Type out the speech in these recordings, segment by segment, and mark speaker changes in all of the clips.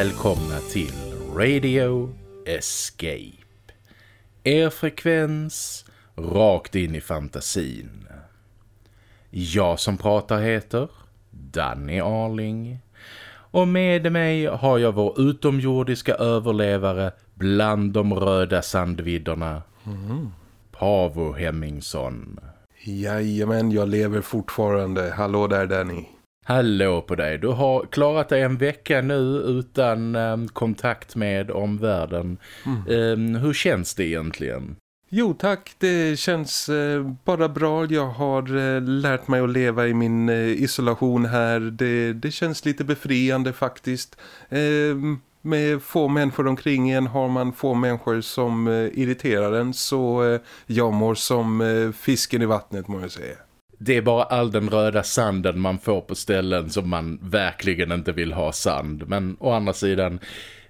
Speaker 1: Välkomna till Radio Escape. Er frekvens rakt in i fantasin. Jag som pratar heter Danny Arling. Och med mig har jag vår utomjordiska överlevare bland de röda sandvidderna. Mm. Pavo Hemmingsson.
Speaker 2: Jajamän, jag lever fortfarande. Hallå där Danny.
Speaker 1: Hallå på dig. Du har klarat dig en vecka nu utan um, kontakt med omvärlden. Mm. Um, hur känns det egentligen?
Speaker 2: Jo tack, det känns eh, bara bra. Jag har eh, lärt mig att leva i min eh, isolation här. Det, det känns lite befriande faktiskt. Ehm, med få människor omkring en har man få människor som eh, irriterar en så eh, jag mår som eh, fisken i vattnet må jag säga.
Speaker 1: Det är bara all den röda sanden man får på ställen som man verkligen inte vill ha sand. Men å andra sidan,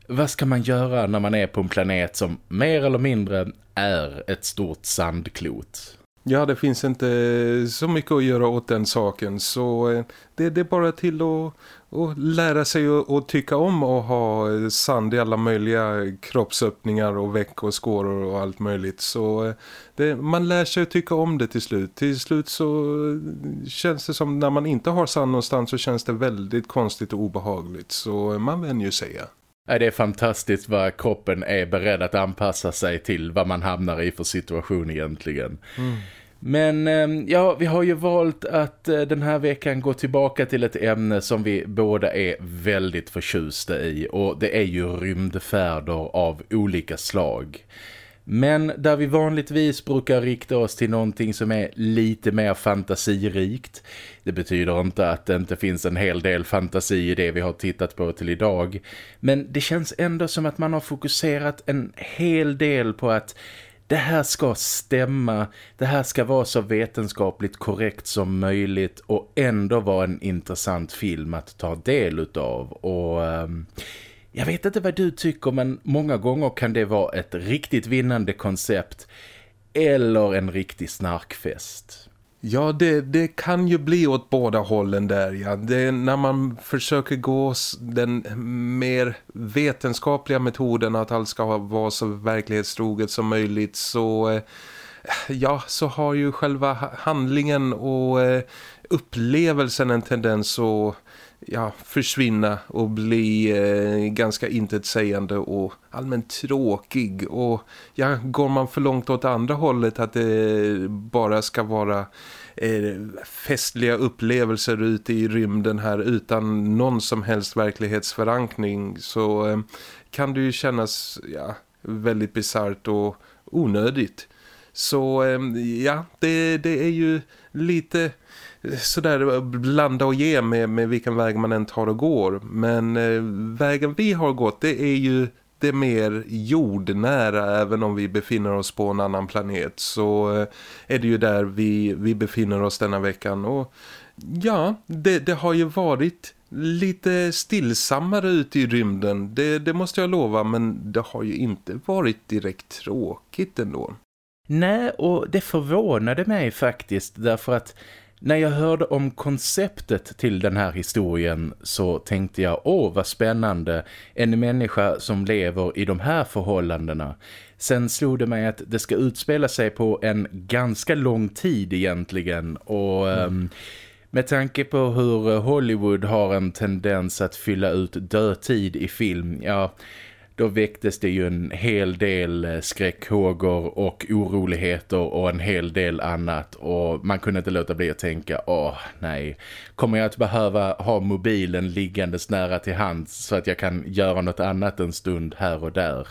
Speaker 1: vad ska man göra när man är på en planet som mer eller mindre är ett stort sandklot?
Speaker 2: Ja, det finns inte så mycket att göra åt den saken så eh, det, det är bara till att och lära sig att tycka om att ha sand i alla möjliga kroppsöppningar och veck och skåror och allt möjligt. Så eh, det, man lär sig att tycka om det till slut. Till slut så känns det som när man inte har sand någonstans så känns det väldigt konstigt och obehagligt. Så man vänjer sig.
Speaker 1: Ja. Det är fantastiskt vad kroppen är beredd att anpassa sig till vad man hamnar i för situation egentligen. Mm. Men ehm, ja, vi har ju valt att eh, den här veckan gå tillbaka till ett ämne som vi båda är väldigt förtjusta i och det är ju rymdfärder av olika slag. Men där vi vanligtvis brukar rikta oss till någonting som är lite mer fantasirikt. Det betyder inte att det inte finns en hel del fantasi i det vi har tittat på till idag. Men det känns ändå som att man har fokuserat en hel del på att det här ska stämma, det här ska vara så vetenskapligt korrekt som möjligt och ändå vara en intressant film att ta del utav. Och um, jag vet inte vad du tycker men många gånger kan det vara ett riktigt vinnande koncept eller en riktig snarkfest.
Speaker 2: Ja, det, det kan ju bli åt båda hållen där. Ja. Det, när man försöker gå den mer vetenskapliga metoden att allt ska vara så verklighetstroget som möjligt så, eh, ja, så har ju själva handlingen och eh, upplevelsen en tendens att ja, försvinna och bli eh, ganska intetsägande och allmänt tråkig och ja, går man för långt åt andra hållet att det bara ska vara eh, festliga upplevelser ute i rymden här utan någon som helst verklighetsförankring så eh, kan det ju kännas ja, väldigt bizarrt och onödigt. Så eh, ja, det, det är ju lite sådär blanda och ge med, med vilken väg man än tar och går. Men eh, vägen vi har gått det är ju det mer jordnära även om vi befinner oss på en annan planet så eh, är det ju där vi, vi befinner oss denna veckan och ja, det, det har ju varit lite stillsammare ute i rymden, det, det måste jag lova men det har ju inte varit direkt tråkigt ändå.
Speaker 1: Nej, och det förvånade mig faktiskt därför att när jag hörde om konceptet till den här historien så tänkte jag, åh vad spännande, en människa som lever i de här förhållandena. Sen slog det mig att det ska utspela sig på en ganska lång tid egentligen och... Mm. Um, med tanke på hur Hollywood har en tendens att fylla ut dödtid i film, ja då väcktes det ju en hel del eh, skräckhågor och oroligheter och en hel del annat och man kunde inte låta bli att tänka, åh nej, kommer jag att behöva ha mobilen liggandes nära till hands så att jag kan göra något annat en stund här och där?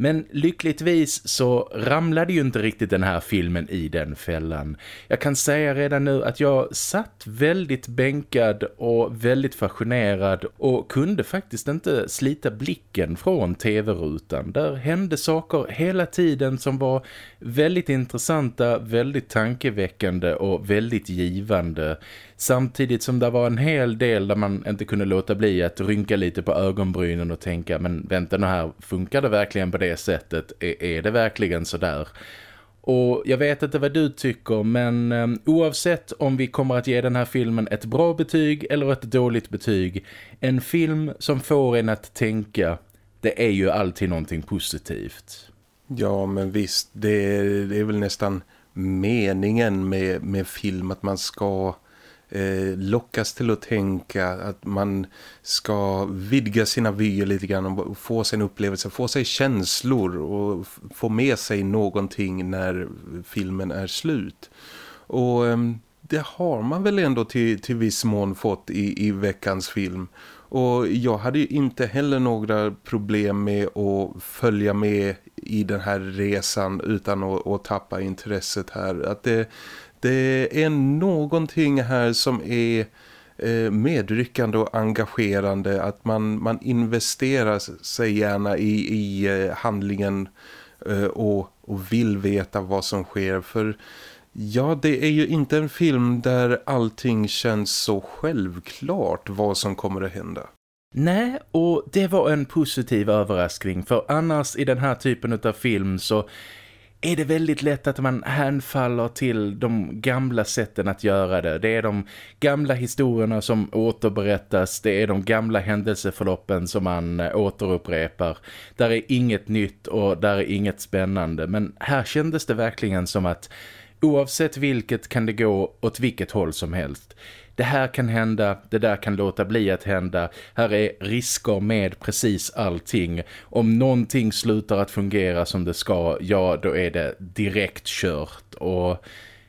Speaker 1: Men lyckligtvis så ramlade ju inte riktigt den här filmen i den fällan. Jag kan säga redan nu att jag satt väldigt bänkad och väldigt fascinerad och kunde faktiskt inte slita blicken från tv-rutan. Där hände saker hela tiden som var väldigt intressanta, väldigt tankeväckande och väldigt givande. Samtidigt som det var en hel del där man inte kunde låta bli att rynka lite på ögonbrynen och tänka men vänta nu här, funkar det verkligen på det sättet? Är, är det verkligen så där? Och jag vet inte vad du tycker men um, oavsett om vi kommer att ge den här filmen ett bra betyg eller ett dåligt betyg. En film som får en att tänka, det är ju alltid någonting positivt.
Speaker 2: Ja men visst, det är, det är väl nästan meningen med, med film att man ska eh, lockas till att tänka att man ska vidga sina vyer lite grann och få sig en upplevelse, få sig känslor och få med sig någonting när filmen är slut. Och eh, det har man väl ändå till, till viss mån fått i, i veckans film. Och jag hade ju inte heller några problem med att följa med i den här resan utan att, att tappa intresset här. Att det, det är någonting här som är eh, medryckande och engagerande. Att man, man investerar sig gärna i, i eh, handlingen eh, och, och vill veta vad som sker. För ja, det är ju inte en film där allting känns så självklart vad som kommer att hända.
Speaker 1: Nej, och det var en positiv överraskning för annars i den här typen av film så är det väldigt lätt att man hänfaller till de gamla sätten att göra det. Det är de gamla historierna som återberättas, det är de gamla händelseförloppen som man eh, återupprepar. Där är inget nytt och där är inget spännande. Men här kändes det verkligen som att oavsett vilket kan det gå åt vilket håll som helst det här kan hända, det där kan låta bli att hända. Här är risker med precis allting. Om någonting slutar att fungera som det ska, ja då är det direkt kört. Och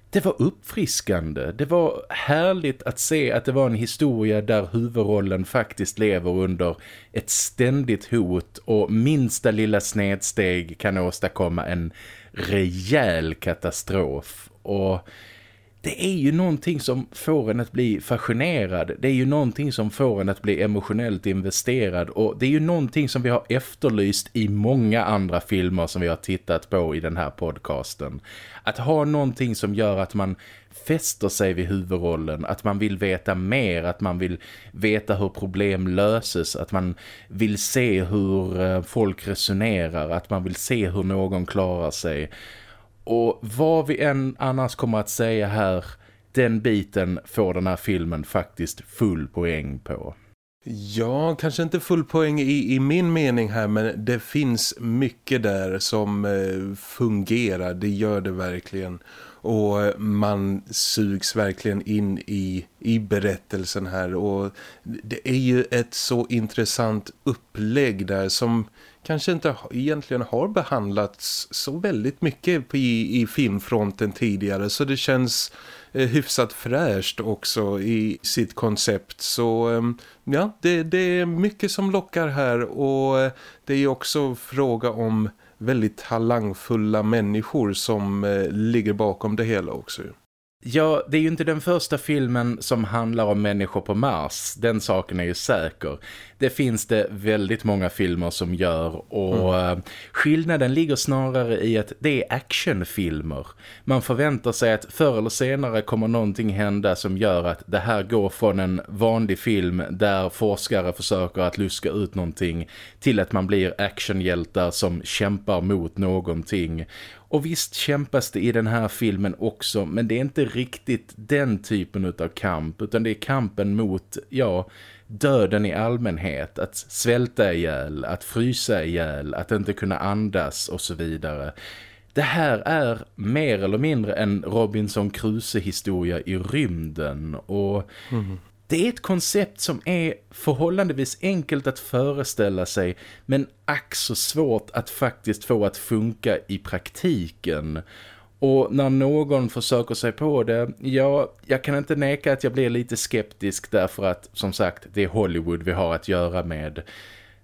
Speaker 1: det var uppfriskande. Det var härligt att se att det var en historia där huvudrollen faktiskt lever under ett ständigt hot och minsta lilla snedsteg kan åstadkomma en rejäl katastrof. Och det är ju någonting som får en att bli fascinerad. Det är ju någonting som får en att bli emotionellt investerad och det är ju någonting som vi har efterlyst i många andra filmer som vi har tittat på i den här podcasten. Att ha någonting som gör att man fäster sig vid huvudrollen, att man vill veta mer, att man vill veta hur problem löses, att man vill se hur eh, folk resonerar, att man vill se hur någon klarar sig. Och vad vi än annars kommer att säga här, den biten får den här filmen faktiskt full poäng på.
Speaker 2: Ja, kanske inte full poäng i, i min mening här men det finns mycket där som eh, fungerar, det gör det verkligen. Och man sugs verkligen in i, i berättelsen här och det är ju ett så intressant upplägg där som kanske inte egentligen har behandlats så väldigt mycket i, i filmfronten tidigare så det känns eh, hyfsat fräscht också i sitt koncept så eh, ja, det, det är mycket som lockar här och eh, det är också fråga om väldigt talangfulla människor som eh, ligger bakom det hela också.
Speaker 1: Ja, det är ju inte den första filmen som handlar om människor på Mars. Den saken är ju säker. Det finns det väldigt många filmer som gör och mm. Eh, skillnaden ligger snarare i att det är actionfilmer. Man förväntar sig att förr eller senare kommer någonting hända som gör att det här går från en vanlig film där forskare försöker att luska ut någonting till att man blir actionhjältar som kämpar mot någonting. Och visst kämpas det i den här filmen också men det är inte riktigt den typen av kamp utan det är kampen mot, ja, döden i allmänhet. Att svälta ihjäl, att frysa ihjäl, att inte kunna andas och så vidare. Det här är mer eller mindre en Robinson Crusoe-historia i rymden och mm. Det är ett koncept som är förhållandevis enkelt att föreställa sig men ack så svårt att faktiskt få att funka i praktiken. Och när någon försöker sig på det, ja, jag kan inte neka att jag blir lite skeptisk därför att, som sagt, det är Hollywood vi har att göra med.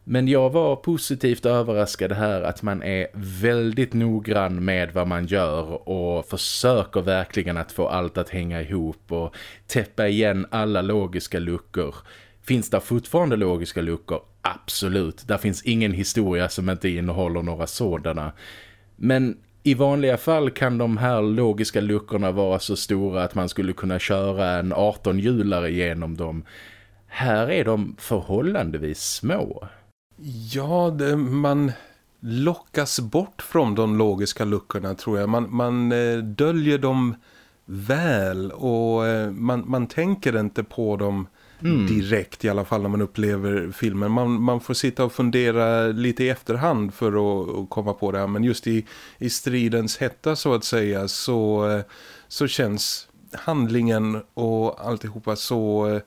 Speaker 1: Men jag var positivt överraskad här att man är väldigt noggrann med vad man gör och försöker verkligen att få allt att hänga ihop och täppa igen alla logiska luckor. Finns det fortfarande logiska luckor? Absolut. Där finns ingen historia som inte innehåller några sådana. Men i vanliga fall kan de här logiska luckorna vara så stora att man skulle kunna köra en 18-hjulare genom dem. Här är de förhållandevis små.
Speaker 2: Ja, det, man lockas bort från de logiska luckorna tror jag. Man, man eh, döljer dem väl och eh, man, man tänker inte på dem mm. direkt i alla fall när man upplever filmen. Man, man får sitta och fundera lite i efterhand för att, att komma på det här. Men just i, i stridens hetta så att säga så, eh, så känns handlingen och alltihopa så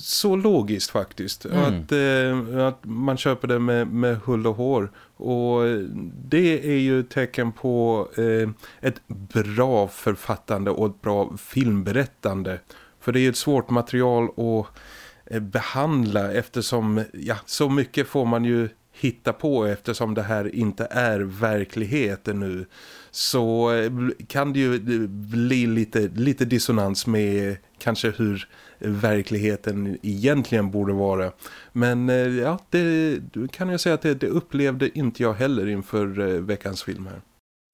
Speaker 2: så logiskt faktiskt. Mm. Att, eh, att man köper det med, med hull och hår. Och det är ju tecken på eh, ett bra författande och ett bra filmberättande. För det är ju ett svårt material att eh, behandla eftersom ja, så mycket får man ju hitta på eftersom det här inte är verkligheten nu så eh, kan det ju bli lite, lite dissonans med kanske hur verkligheten egentligen borde vara. Men eh, ja, det kan jag säga att det, det upplevde inte jag heller inför veckans film här.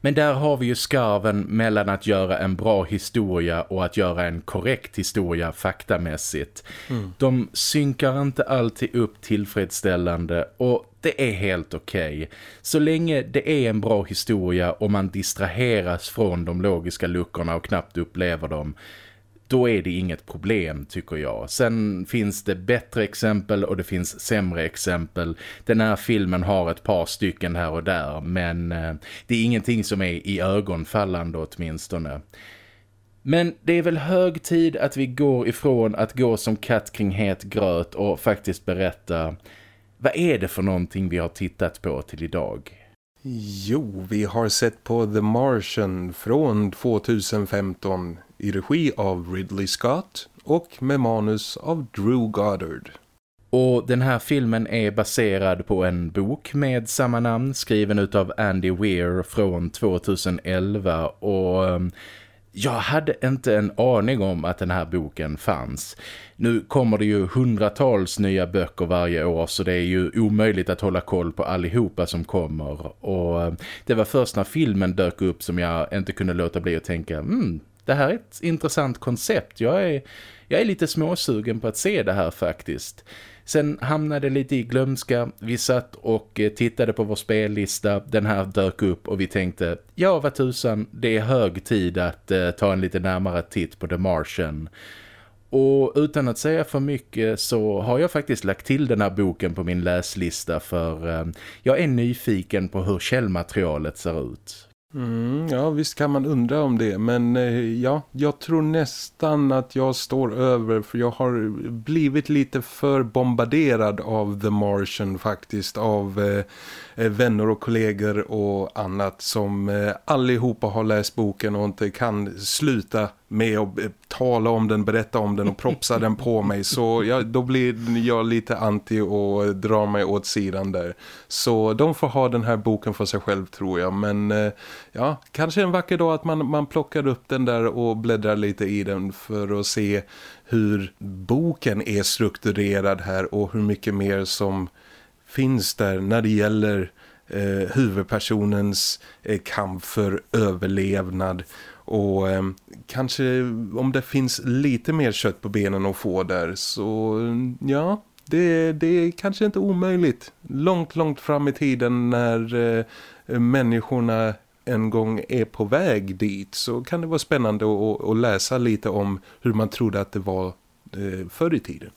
Speaker 1: Men där har vi ju skarven mellan att göra en bra historia och att göra en korrekt historia faktamässigt. Mm. De synkar inte alltid upp tillfredsställande och det är helt okej. Okay. Så länge det är en bra historia och man distraheras från de logiska luckorna och knappt upplever dem då är det inget problem tycker jag. Sen finns det bättre exempel och det finns sämre exempel. Den här filmen har ett par stycken här och där men eh, det är ingenting som är i ögonfallande åtminstone. Men det är väl hög tid att vi går ifrån att gå som katt kring het gröt och faktiskt berätta vad är det för någonting vi har tittat på till idag?
Speaker 2: Jo, vi har sett på The Martian från 2015 i regi av Ridley Scott och med manus av Drew Goddard.
Speaker 1: Och den här filmen är baserad på en bok med samma namn skriven utav Andy Weir från 2011 och ehm, jag hade inte en aning om att den här boken fanns. Nu kommer det ju hundratals nya böcker varje år så det är ju omöjligt att hålla koll på allihopa som kommer. Och ehm, det var först när filmen dök upp som jag inte kunde låta bli att tänka mm, det här är ett intressant koncept. Jag är, jag är lite småsugen på att se det här faktiskt. Sen hamnade det lite i glömska. Vi satt och eh, tittade på vår spellista. Den här dök upp och vi tänkte, ja vad tusan, det är hög tid att eh, ta en lite närmare titt på The Martian. Och utan att säga för mycket så har jag faktiskt lagt till den här boken på min läslista för eh, jag är nyfiken på hur källmaterialet ser ut.
Speaker 2: Mm, ja, visst kan man undra om det. Men eh, ja, jag tror nästan att jag står över för jag har blivit lite för bombarderad av The Martian faktiskt. Av eh, eh, Eh, vänner och kollegor och annat som eh, allihopa har läst boken och inte kan sluta med att eh, tala om den, berätta om den och propsa den på mig. Så jag, då blir jag lite anti och drar mig åt sidan där. Så de får ha den här boken för sig själv tror jag. Men ja, kanske en vacker dag att man, man plockar upp den där och bläddrar lite i den för att se hur boken är strukturerad här och hur mycket mer som finns där när det gäller eh, huvudpersonens eh, kamp för överlevnad och eh, kanske om det finns lite mer kött på benen att få där så ja, det, det är kanske inte omöjligt. Långt, långt fram i tiden när eh, människorna en gång är på väg dit så kan det vara spännande att, att läsa lite om hur man trodde att det var eh, förr i tiden.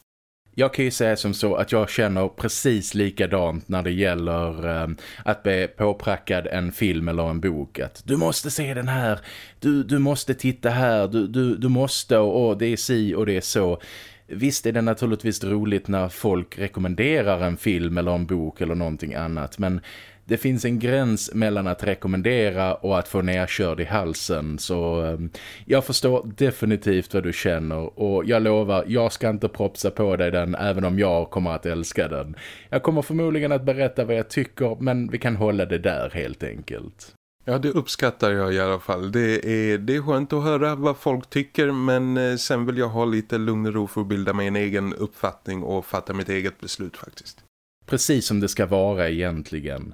Speaker 1: Jag kan ju säga som så att jag känner precis likadant när det gäller eh, att bli påprackad en film eller en bok. Att du måste se den här, du, du måste titta här, du, du, du måste och, och det är si och det är så. Visst är det naturligtvis roligt när folk rekommenderar en film eller en bok eller någonting annat men det finns en gräns mellan att rekommendera och att få nerkörd i halsen så eh, jag förstår definitivt vad du känner och jag lovar, jag ska inte propsa på dig den även om jag kommer att älska den. Jag kommer förmodligen att berätta vad jag tycker men vi kan hålla det där helt enkelt.
Speaker 2: Ja, det uppskattar jag i alla fall. Det är, det är skönt att höra vad folk tycker men eh, sen vill jag ha lite lugn och ro för att bilda mig en egen uppfattning och fatta mitt eget beslut faktiskt.
Speaker 1: Precis som det ska vara egentligen.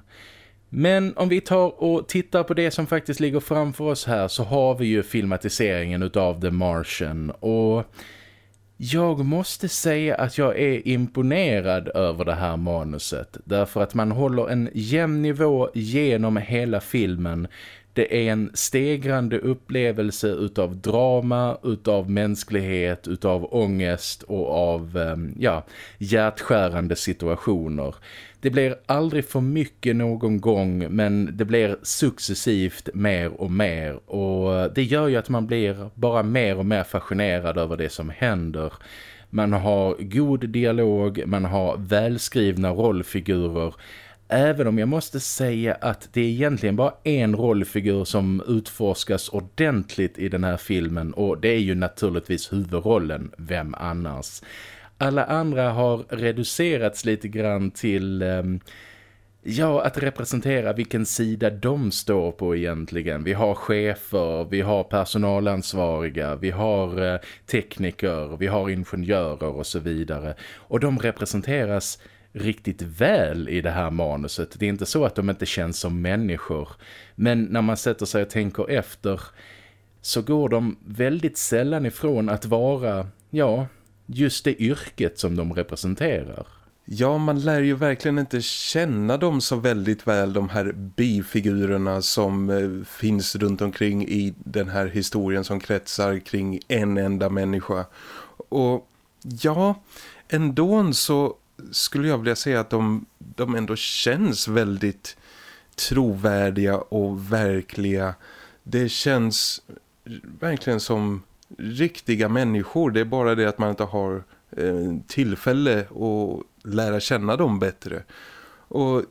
Speaker 1: Men om vi tar och tittar på det som faktiskt ligger framför oss här så har vi ju filmatiseringen utav The Martian och Jag måste säga att jag är imponerad över det här manuset. Därför att man håller en jämn nivå genom hela filmen. Det är en stegrande upplevelse utav drama, utav mänsklighet, utav ångest och av ehm, ja, hjärtskärande situationer. Det blir aldrig för mycket någon gång men det blir successivt mer och mer och det gör ju att man blir bara mer och mer fascinerad över det som händer. Man har god dialog, man har välskrivna rollfigurer Även om jag måste säga att det är egentligen bara en rollfigur som utforskas ordentligt i den här filmen och det är ju naturligtvis huvudrollen, vem annars? Alla andra har reducerats lite grann till... Eh, Ja, att representera vilken sida de står på egentligen. Vi har chefer, vi har personalansvariga, vi har eh, tekniker, vi har ingenjörer och så vidare. Och de representeras riktigt väl i det här manuset. Det är inte så att de inte känns som människor. Men när man sätter sig och tänker efter så går de väldigt sällan ifrån att vara, ja, just det yrket som de representerar.
Speaker 2: Ja, man lär ju verkligen inte känna dem så väldigt väl, de här bifigurerna som eh, finns runt omkring i den här historien som kretsar kring en enda människa. Och ja, ändå så skulle jag vilja säga att de, de ändå känns väldigt trovärdiga och verkliga. Det känns verkligen som riktiga människor. Det är bara det att man inte har eh, tillfälle att lära känna dem bättre. Och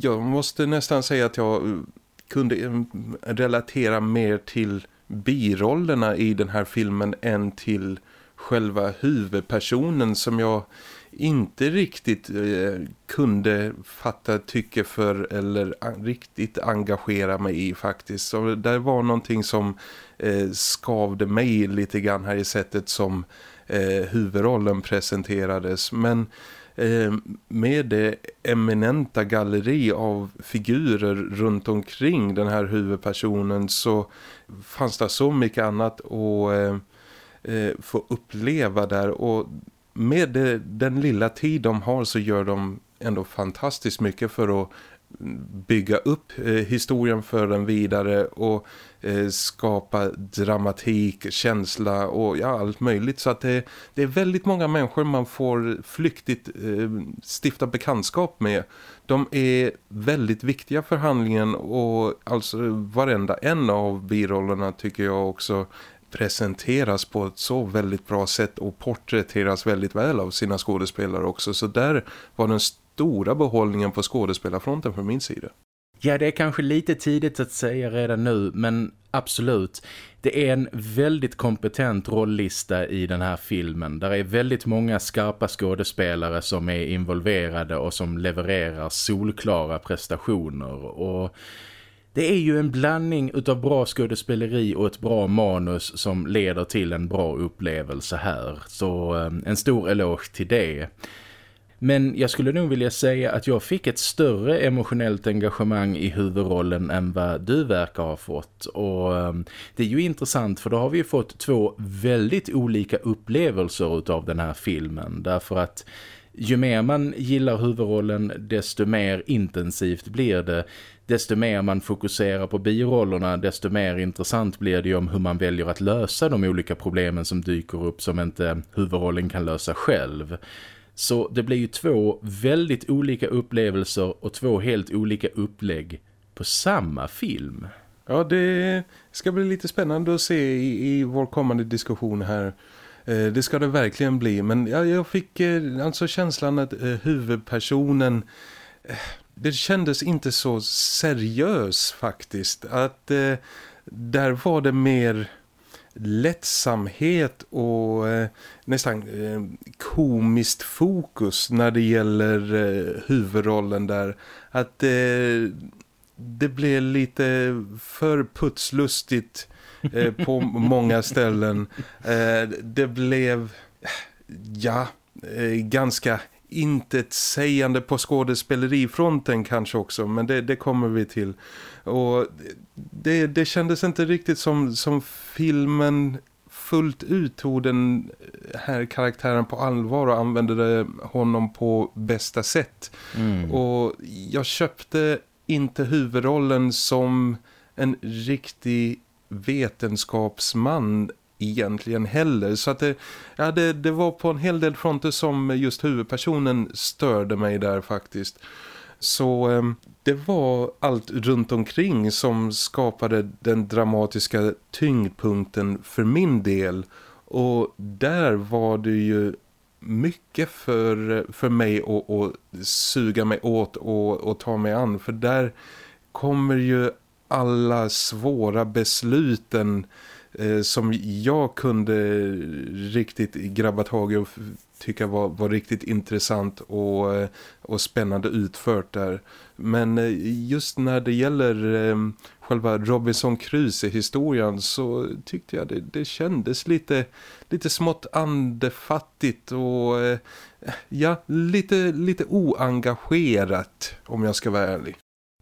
Speaker 2: jag måste nästan säga att jag kunde eh, relatera mer till birollerna i den här filmen än till själva huvudpersonen som jag inte riktigt eh, kunde fatta tycke för eller an riktigt engagera mig i faktiskt. Så det var någonting som eh, skavde mig lite grann här i sättet som eh, huvudrollen presenterades. Men eh, med det eminenta galleri av figurer runt omkring den här huvudpersonen så fanns det så mycket annat att eh, eh få uppleva där och med det, den lilla tid de har så gör de ändå fantastiskt mycket för att bygga upp eh, historien för den vidare och eh, skapa dramatik, känsla och ja, allt möjligt. Så att det, det är väldigt många människor man får flyktigt eh, stifta bekantskap med. De är väldigt viktiga för handlingen och alltså varenda en av birollerna tycker jag också presenteras på ett så väldigt bra sätt och porträtteras väldigt väl av sina skådespelare också. Så där var den stora behållningen på skådespelarfronten från min sida.
Speaker 1: Ja, det är kanske lite tidigt att säga redan nu, men absolut. Det är en väldigt kompetent rolllista i den här filmen. Där är väldigt många skarpa skådespelare som är involverade och som levererar solklara prestationer. Och det är ju en blandning utav bra skådespeleri och ett bra manus som leder till en bra upplevelse här. Så ehm, en stor eloge till det. Men jag skulle nog vilja säga att jag fick ett större emotionellt engagemang i huvudrollen än vad du verkar ha fått. Och ehm, det är ju intressant för då har vi ju fått två väldigt olika upplevelser utav den här filmen. Därför att ju mer man gillar huvudrollen desto mer intensivt blir det desto mer man fokuserar på birollerna desto mer intressant blir det ju om hur man väljer att lösa de olika problemen som dyker upp som inte huvudrollen kan lösa själv. Så det blir ju två väldigt olika upplevelser och två helt olika upplägg på samma film.
Speaker 2: Ja, det ska bli lite spännande att se i, i vår kommande diskussion här. Eh, det ska det verkligen bli. Men jag fick eh, alltså känslan att eh, huvudpersonen det kändes inte så seriös faktiskt. Att eh, där var det mer lättsamhet och eh, nästan eh, komiskt fokus när det gäller eh, huvudrollen där. Att eh, det blev lite för putslustigt eh, på många ställen. Eh, det blev, ja, eh, ganska intetsägande på skådespelerifronten kanske också men det, det kommer vi till och det, det kändes inte riktigt som, som filmen fullt ut tog den här karaktären på allvar och använde honom på bästa sätt. Mm. Och jag köpte inte huvudrollen som en riktig vetenskapsman egentligen heller. Så att det, ja, det, det var på en hel del fronter som just huvudpersonen störde mig där faktiskt. Så eh, det var allt runt omkring som skapade den dramatiska tyngdpunkten för min del. Och där var det ju mycket för, för mig att, att suga mig åt och, och ta mig an. För där kommer ju alla svåra besluten Eh, som jag kunde riktigt grabba tag i och tycka var, var riktigt intressant och, eh, och spännande utfört där. Men eh, just när det gäller ehm, själva Robinson Crusoe-historien så tyckte jag det, det kändes lite, lite smått andefattigt och ja, lite, lite oengagerat om jag ska vara ärlig.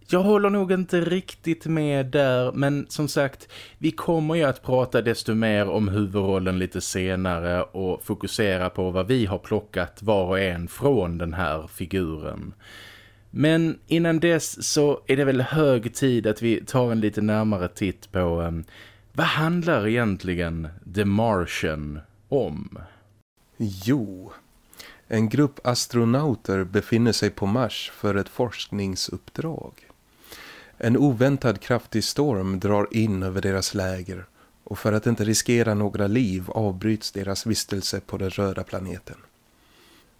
Speaker 1: Jag håller nog inte riktigt med där men som sagt vi kommer ju att prata desto mer om huvudrollen lite senare och fokusera på vad vi har plockat var och en från den här figuren. Men innan dess så är det väl hög tid att vi tar en lite närmare titt på um, vad handlar egentligen The Martian om?
Speaker 2: Jo, en grupp astronauter befinner sig på Mars för ett forskningsuppdrag. En oväntad kraftig storm drar in över deras läger och för att inte riskera några liv avbryts deras vistelse på den röda planeten.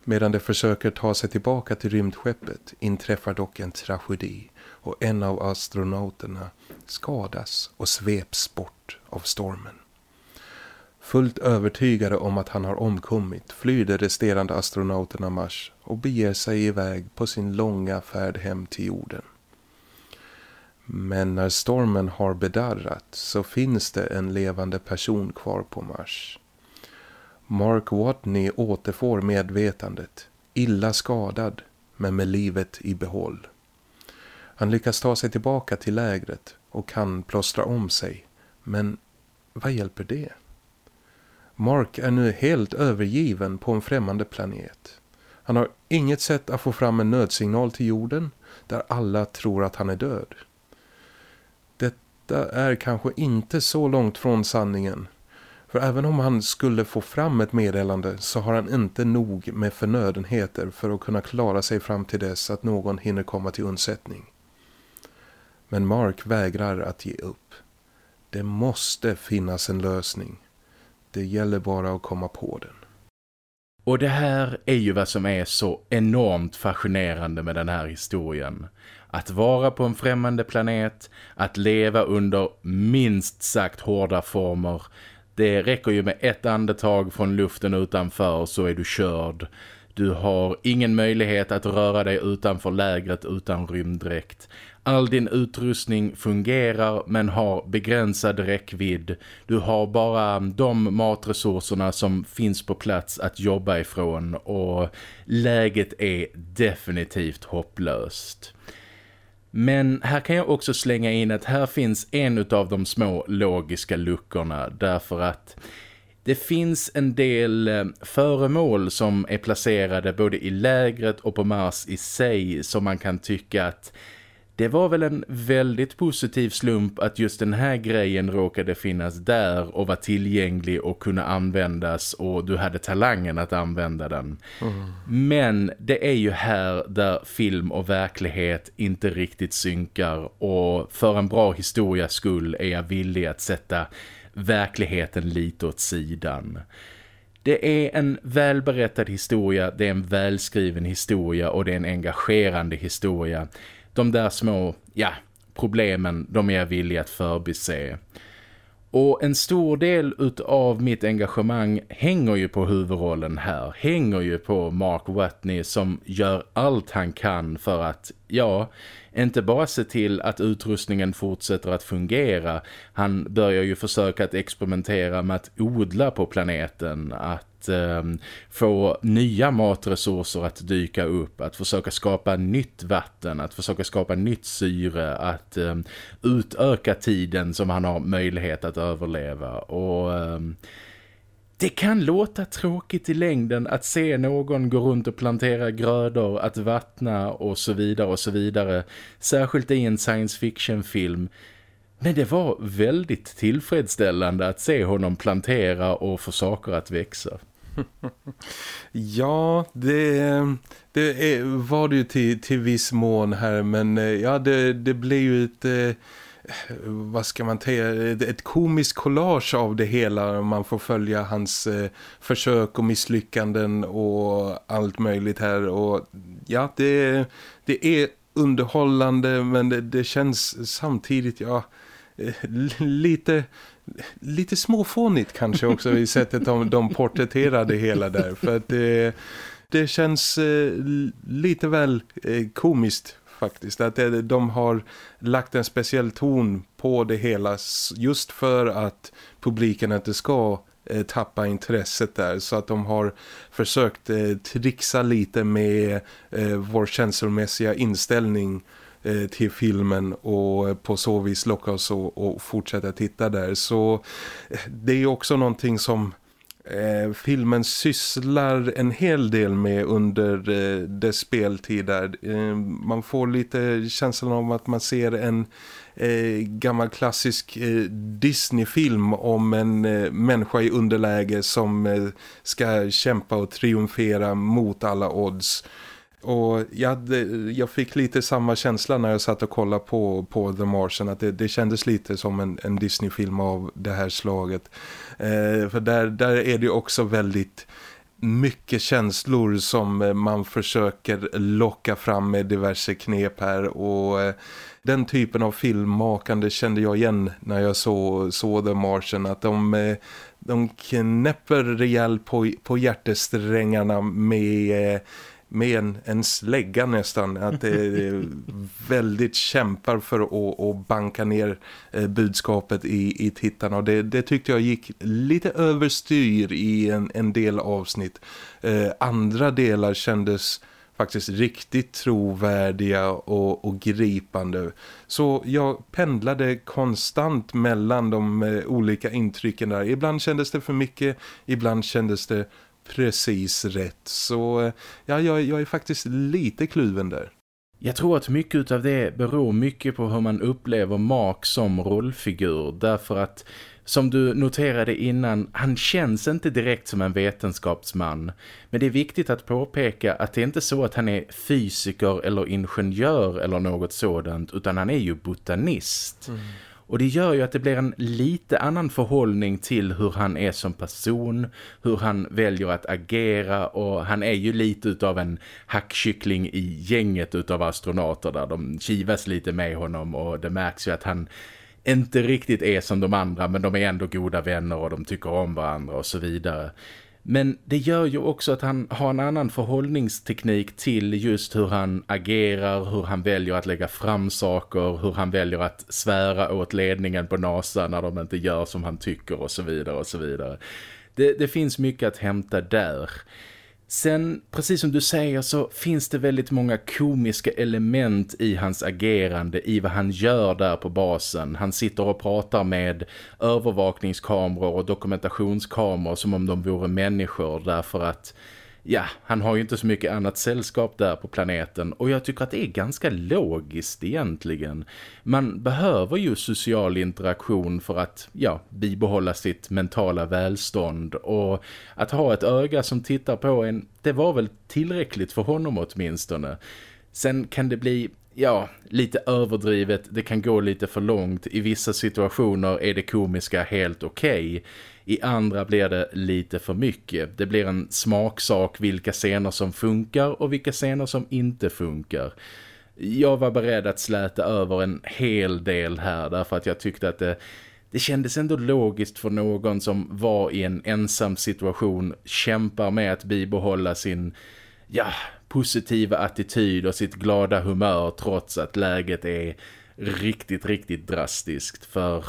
Speaker 2: Medan de försöker ta sig tillbaka till rymdskeppet inträffar dock en tragedi och en av astronauterna skadas och sveps bort av stormen. Fullt övertygade om att han har omkommit flyr de resterande astronauterna Mars och beger sig iväg på sin långa färd hem till jorden. Men när stormen har bedarrat så finns det en levande person kvar på Mars. Mark Watney återfår medvetandet, illa skadad men med livet i behåll. Han lyckas ta sig tillbaka till lägret och kan plåstra om sig, men vad hjälper det? Mark är nu helt övergiven på en främmande planet. Han har inget sätt att få fram en nödsignal till jorden där alla tror att han är död. Detta är kanske inte så långt från sanningen för även om han skulle få fram ett meddelande så har han inte nog med förnödenheter för att kunna klara sig fram till dess att någon hinner komma till undsättning. Men Mark vägrar att ge upp. Det måste finnas en lösning. Det gäller bara att komma på den.
Speaker 1: Och det här är ju vad som är så enormt fascinerande med den här historien. Att vara på en främmande planet, att leva under minst sagt hårda former, det räcker ju med ett andetag från luften utanför så är du körd. Du har ingen möjlighet att röra dig utanför lägret utan rymddräkt. All din utrustning fungerar men har begränsad räckvidd. Du har bara de matresurserna som finns på plats att jobba ifrån och läget är definitivt hopplöst. Men här kan jag också slänga in att här finns en av de små logiska luckorna därför att det finns en del eh, föremål som är placerade både i lägret och på Mars i sig som man kan tycka att det var väl en väldigt positiv slump att just den här grejen råkade finnas där och var tillgänglig och kunna användas och du hade talangen att använda den. Mm. Men det är ju här där film och verklighet inte riktigt synkar och för en bra historias skull är jag villig att sätta verkligheten lite åt sidan. Det är en välberättad historia, det är en välskriven historia och det är en engagerande historia de där små, ja, problemen, de är jag villig att förbise. Och en stor del av mitt engagemang hänger ju på huvudrollen här. Hänger ju på Mark Watney som gör allt han kan för att, ja, inte bara se till att utrustningen fortsätter att fungera. Han börjar ju försöka att experimentera med att odla på planeten. Att eh, få nya matresurser att dyka upp, att försöka skapa nytt vatten, att försöka skapa nytt syre, att eh, utöka tiden som han har möjlighet att överleva och... Eh, det kan låta tråkigt i längden att se någon gå runt och plantera grödor, att vattna och så vidare och så vidare. Särskilt i en science fiction film. Men det var väldigt tillfredsställande att se honom plantera och få saker att växa.
Speaker 2: ja, det, det är, var det ju till, till viss mån här men eh, ja, det, det blev ju ett eh, vad ska man säga, ett komiskt collage av det hela. Man får följa hans eh, försök och misslyckanden och allt möjligt här. Och ja, det, det är underhållande men det, det känns samtidigt, ja, eh, lite lite småfånigt kanske också i sättet de, de porträtterade hela där för att det, det känns eh, lite väl eh, komiskt faktiskt. Att de har lagt en speciell ton på det hela just för att publiken inte ska eh, tappa intresset där så att de har försökt eh, trixa lite med eh, vår känslomässiga inställning eh, till filmen och eh, på så vis locka oss att fortsätta titta där så eh, det är också någonting som eh, filmen sysslar en hel del med under eh, dess speltid där. Eh, man får lite känslan av att man ser en eh, gammal klassisk eh, Disney-film om en eh, människa i underläge som eh, ska kämpa och triumfera mot alla odds. Och jag, jag fick lite samma känsla när jag satt och kollade på, på The Martian att det, det kändes lite som en, en Disney-film av det här slaget. Eh, för där, där är det också väldigt mycket känslor som eh, man försöker locka fram med diverse knep här och eh, den typen av filmmakande kände jag igen när jag såg, så The Martian att de, eh, de knäpper rejält på, på hjärtesträngarna med eh, med en, en slägga nästan. Att det är väldigt kämpar för att, att banka ner eh, budskapet i, i tittarna. Och det, det tyckte jag gick lite överstyr i en, en del avsnitt. Eh, andra delar kändes faktiskt riktigt trovärdiga och, och gripande. Så jag pendlade konstant mellan de eh, olika intrycken där. Ibland kändes det för mycket, ibland kändes det precis rätt. Så ja, jag, jag är faktiskt lite kluven där.
Speaker 1: Jag tror att mycket av det beror mycket på hur man upplever Mark som rollfigur. Därför att, som du noterade innan, han känns inte direkt som en vetenskapsman. Men det är viktigt att påpeka att det är inte så att han är fysiker eller ingenjör eller något sådant. Utan han är ju botanist. Mm. Och det gör ju att det blir en lite annan förhållning till hur han är som person, hur han väljer att agera och han är ju lite utav en hackkyckling i gänget utav astronauter där de kivas lite med honom och det märks ju att han inte riktigt är som de andra men de är ändå goda vänner och de tycker om varandra och så vidare. Men det gör ju också att han har en annan förhållningsteknik till just hur han agerar, hur han väljer att lägga fram saker, hur han väljer att svära åt ledningen på NASA när de inte gör som han tycker och så vidare och så vidare. Det, det finns mycket att hämta där. Sen, precis som du säger så finns det väldigt många komiska element i hans agerande, i vad han gör där på basen. Han sitter och pratar med övervakningskameror och dokumentationskameror som om de vore människor därför att ja, han har ju inte så mycket annat sällskap där på planeten och jag tycker att det är ganska logiskt egentligen. Man behöver ju social interaktion för att, ja, bibehålla sitt mentala välstånd och att ha ett öga som tittar på en, det var väl tillräckligt för honom åtminstone. Sen kan det bli ja, lite överdrivet, det kan gå lite för långt. I vissa situationer är det komiska helt okej. Okay. I andra blir det lite för mycket. Det blir en smaksak vilka scener som funkar och vilka scener som inte funkar. Jag var beredd att släta över en hel del här därför att jag tyckte att det, det kändes ändå logiskt för någon som var i en ensam situation, kämpar med att bibehålla sin ja, positiva attityd och sitt glada humör trots att läget är riktigt, riktigt drastiskt. För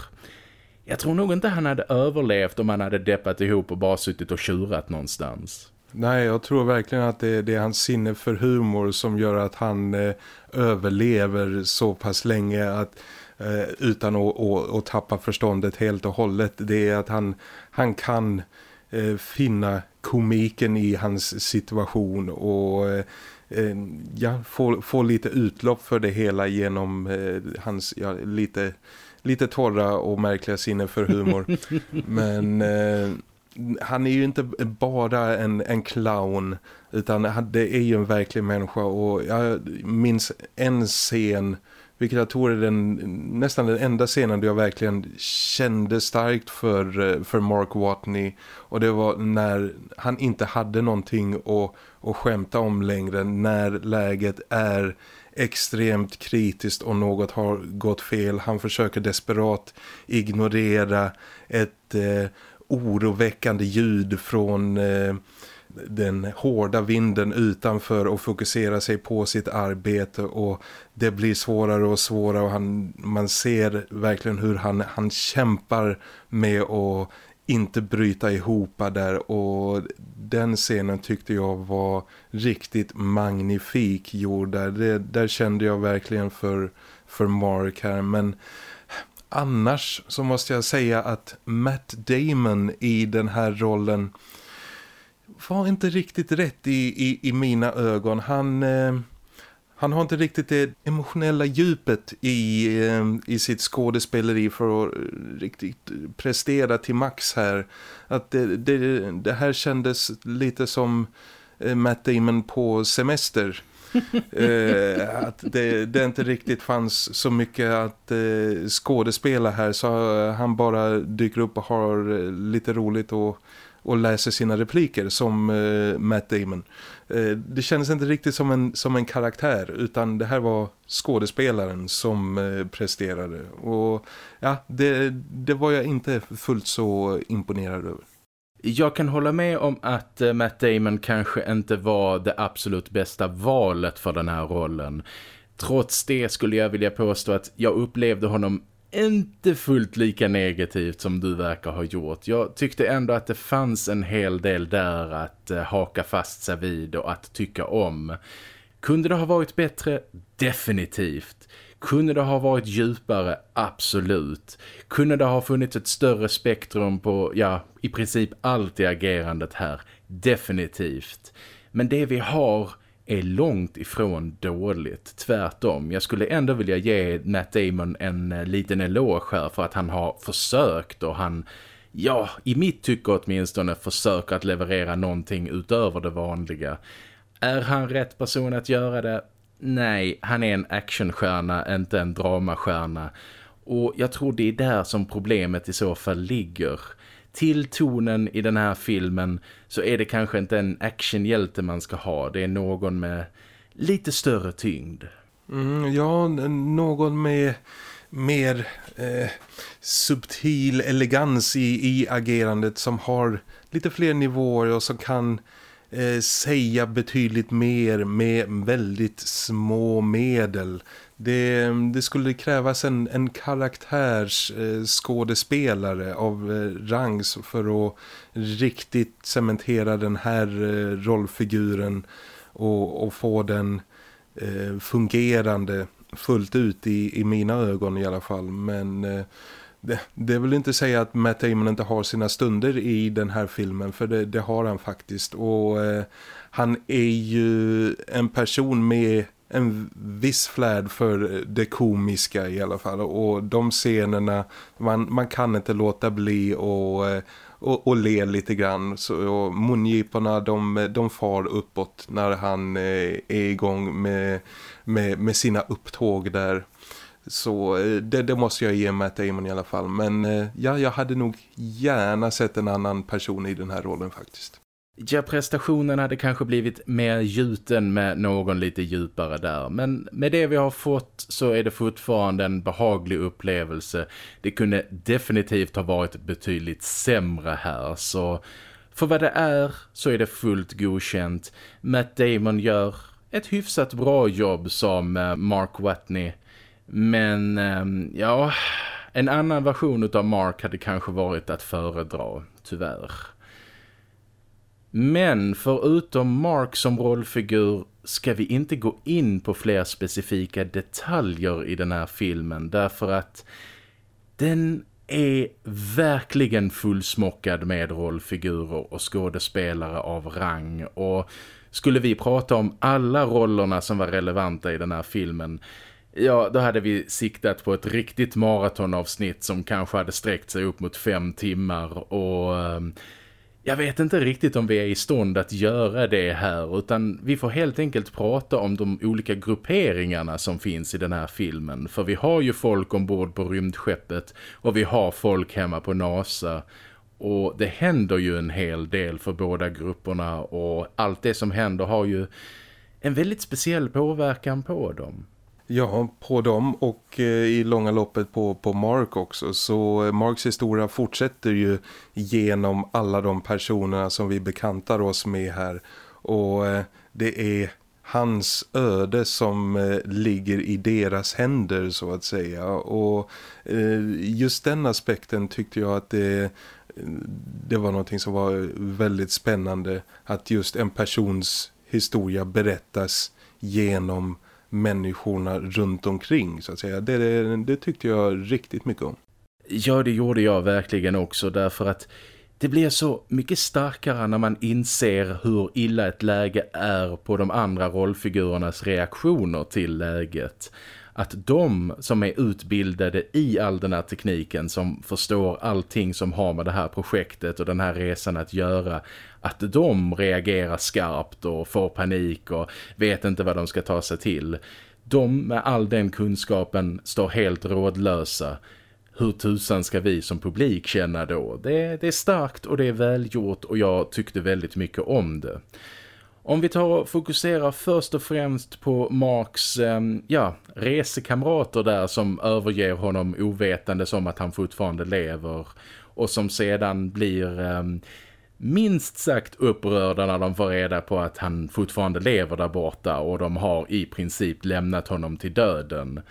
Speaker 1: jag tror nog inte han hade överlevt om han hade deppat ihop och bara suttit och tjurat någonstans.
Speaker 2: Nej, jag tror verkligen att det, det är hans sinne för humor som gör att han eh, överlever så pass länge att eh, utan att, att, att, tappa förståndet helt och hållet. Det är att han, han kan eh, finna komiken i hans situation och eh, eh ja, få, få lite utlopp för det hela genom eh, hans ja, lite, lite torra och märkliga sinne för humor. Men eh, han är ju inte bara en, en clown utan det är ju en verklig människa och jag minns en scen vilket jag tror är den, nästan den enda scenen där jag verkligen kände starkt för, eh, för Mark Watney. Och det var när han inte hade någonting att, att skämta om längre. När läget är extremt kritiskt och något har gått fel. Han försöker desperat ignorera ett eh, oroväckande ljud från... Eh, den hårda vinden utanför och fokusera sig på sitt arbete och det blir svårare och svårare och han, man ser verkligen hur han, han kämpar med att inte bryta ihop där och den scenen tyckte jag var riktigt magnifik gjord där. Det, där kände jag verkligen för, för Mark här men annars så måste jag säga att Matt Damon i den här rollen var inte riktigt rätt i, i, i mina ögon. Han, eh, han har inte riktigt det emotionella djupet i, eh, i sitt skådespeleri för att riktigt prestera till max här. Att det, det, det här kändes lite som eh, Matt Damon på semester. eh, att det, det, inte riktigt fanns så mycket att eh, skådespela här så han bara dyker upp och har eh, lite roligt och och läser sina repliker som eh, Matt Damon. Eh, det kändes inte riktigt som en, som en karaktär utan det här var skådespelaren som eh, presterade. Och ja, det, det var jag inte fullt så imponerad över.
Speaker 1: Jag kan hålla med om att eh, Matt Damon kanske inte var det absolut bästa valet för den här rollen. Trots det skulle jag vilja påstå att jag upplevde honom inte fullt lika negativt som du verkar ha gjort. Jag tyckte ändå att det fanns en hel del där att eh, haka fast sig vid och att tycka om. Kunde det ha varit bättre? Definitivt. Kunde det ha varit djupare? Absolut. Kunde det ha funnits ett större spektrum på, ja, i princip allt i agerandet här? Definitivt. Men det vi har är långt ifrån dåligt. Tvärtom, jag skulle ändå vilja ge Matt Damon en eh, liten eloge här för att han har försökt och han, ja, i mitt tycke åtminstone försöker att leverera någonting utöver det vanliga. Är han rätt person att göra det? Nej, han är en actionstjärna, inte en dramastjärna. Och jag tror det är där som problemet i så fall ligger till tonen i den här filmen så är det kanske inte en actionhjälte man ska ha. Det är någon med lite större tyngd.
Speaker 2: Mm, ja, någon med mer eh, subtil elegans i, i agerandet som har lite fler nivåer och som kan eh, säga betydligt mer med väldigt små medel. Det, det skulle krävas en, en karaktärs eh, skådespelare av eh, rangs för att riktigt cementera den här eh, rollfiguren och, och få den eh, fungerande fullt ut i, i mina ögon i alla fall. Men eh, det, det vill inte säga att Matt Damon inte har sina stunder i den här filmen för det, det har han faktiskt. Och eh, han är ju en person med en viss flärd för det komiska i alla fall. Och de scenerna man, man kan inte låta bli och, eh, och, och le lite grann. Så, och mungiporna de, de far uppåt när han eh, är igång med, med, med sina upptåg där. Så eh, det, det, måste jag ge Matt Damon i alla fall. Men ja, jag hade nog gärna sett en annan person i den här rollen faktiskt.
Speaker 1: Ja, prestationen hade kanske blivit mer gjuten med någon lite djupare där. Men med det vi har fått så är det fortfarande en behaglig upplevelse. Det kunde definitivt ha varit betydligt sämre här. Så för vad det är så är det fullt godkänt. Matt Damon gör ett hyfsat bra jobb som eh, Mark Watney. Men ehm, ja, en annan version av Mark hade kanske varit att föredra, tyvärr. Men förutom Mark som rollfigur ska vi inte gå in på fler specifika detaljer i den här filmen därför att den är verkligen fullsmockad med rollfigurer och skådespelare av rang. Och skulle vi prata om alla rollerna som var relevanta i den här filmen ja då hade vi siktat på ett riktigt maratonavsnitt som kanske hade sträckt sig upp mot fem timmar. Och ehm, jag vet inte riktigt om vi är i stånd att göra det här utan vi får helt enkelt prata om de olika grupperingarna som finns i den här filmen. För vi har ju folk ombord på rymdskeppet och vi har folk hemma på NASA. Och det händer ju en hel del för båda grupperna och allt det som händer har ju en väldigt speciell påverkan på dem.
Speaker 2: Ja, på dem och eh, i långa loppet på, på Mark också. Så eh, Marks historia fortsätter ju genom alla de personerna som vi bekantar oss med här. Och eh, det är hans öde som ligger i deras händer så att säga. Och just den aspekten tyckte jag att det, det var något som var väldigt spännande. Att just en persons historia berättas genom människorna runt omkring så att säga. Det, det, det tyckte jag riktigt mycket om.
Speaker 1: Ja, det gjorde jag verkligen också därför att det blir så mycket starkare när man inser hur illa ett läge är på de andra rollfigurernas reaktioner till läget. Att de som är utbildade i all den här tekniken som förstår allting som har med det här projektet och den här resan att göra att de reagerar skarpt och får panik och vet inte vad de ska ta sig till. De med all den kunskapen står helt rådlösa. Hur tusan ska vi som publik känna då? Det, det är starkt och det är välgjort och jag tyckte väldigt mycket om det. Om vi tar och fokuserar först och främst på Marks eh, ja, resekamrater där som överger honom ovetande som att han fortfarande lever och som sedan blir eh, minst sagt upprörda när de får reda på att han fortfarande lever där borta och de har i princip lämnat honom till döden.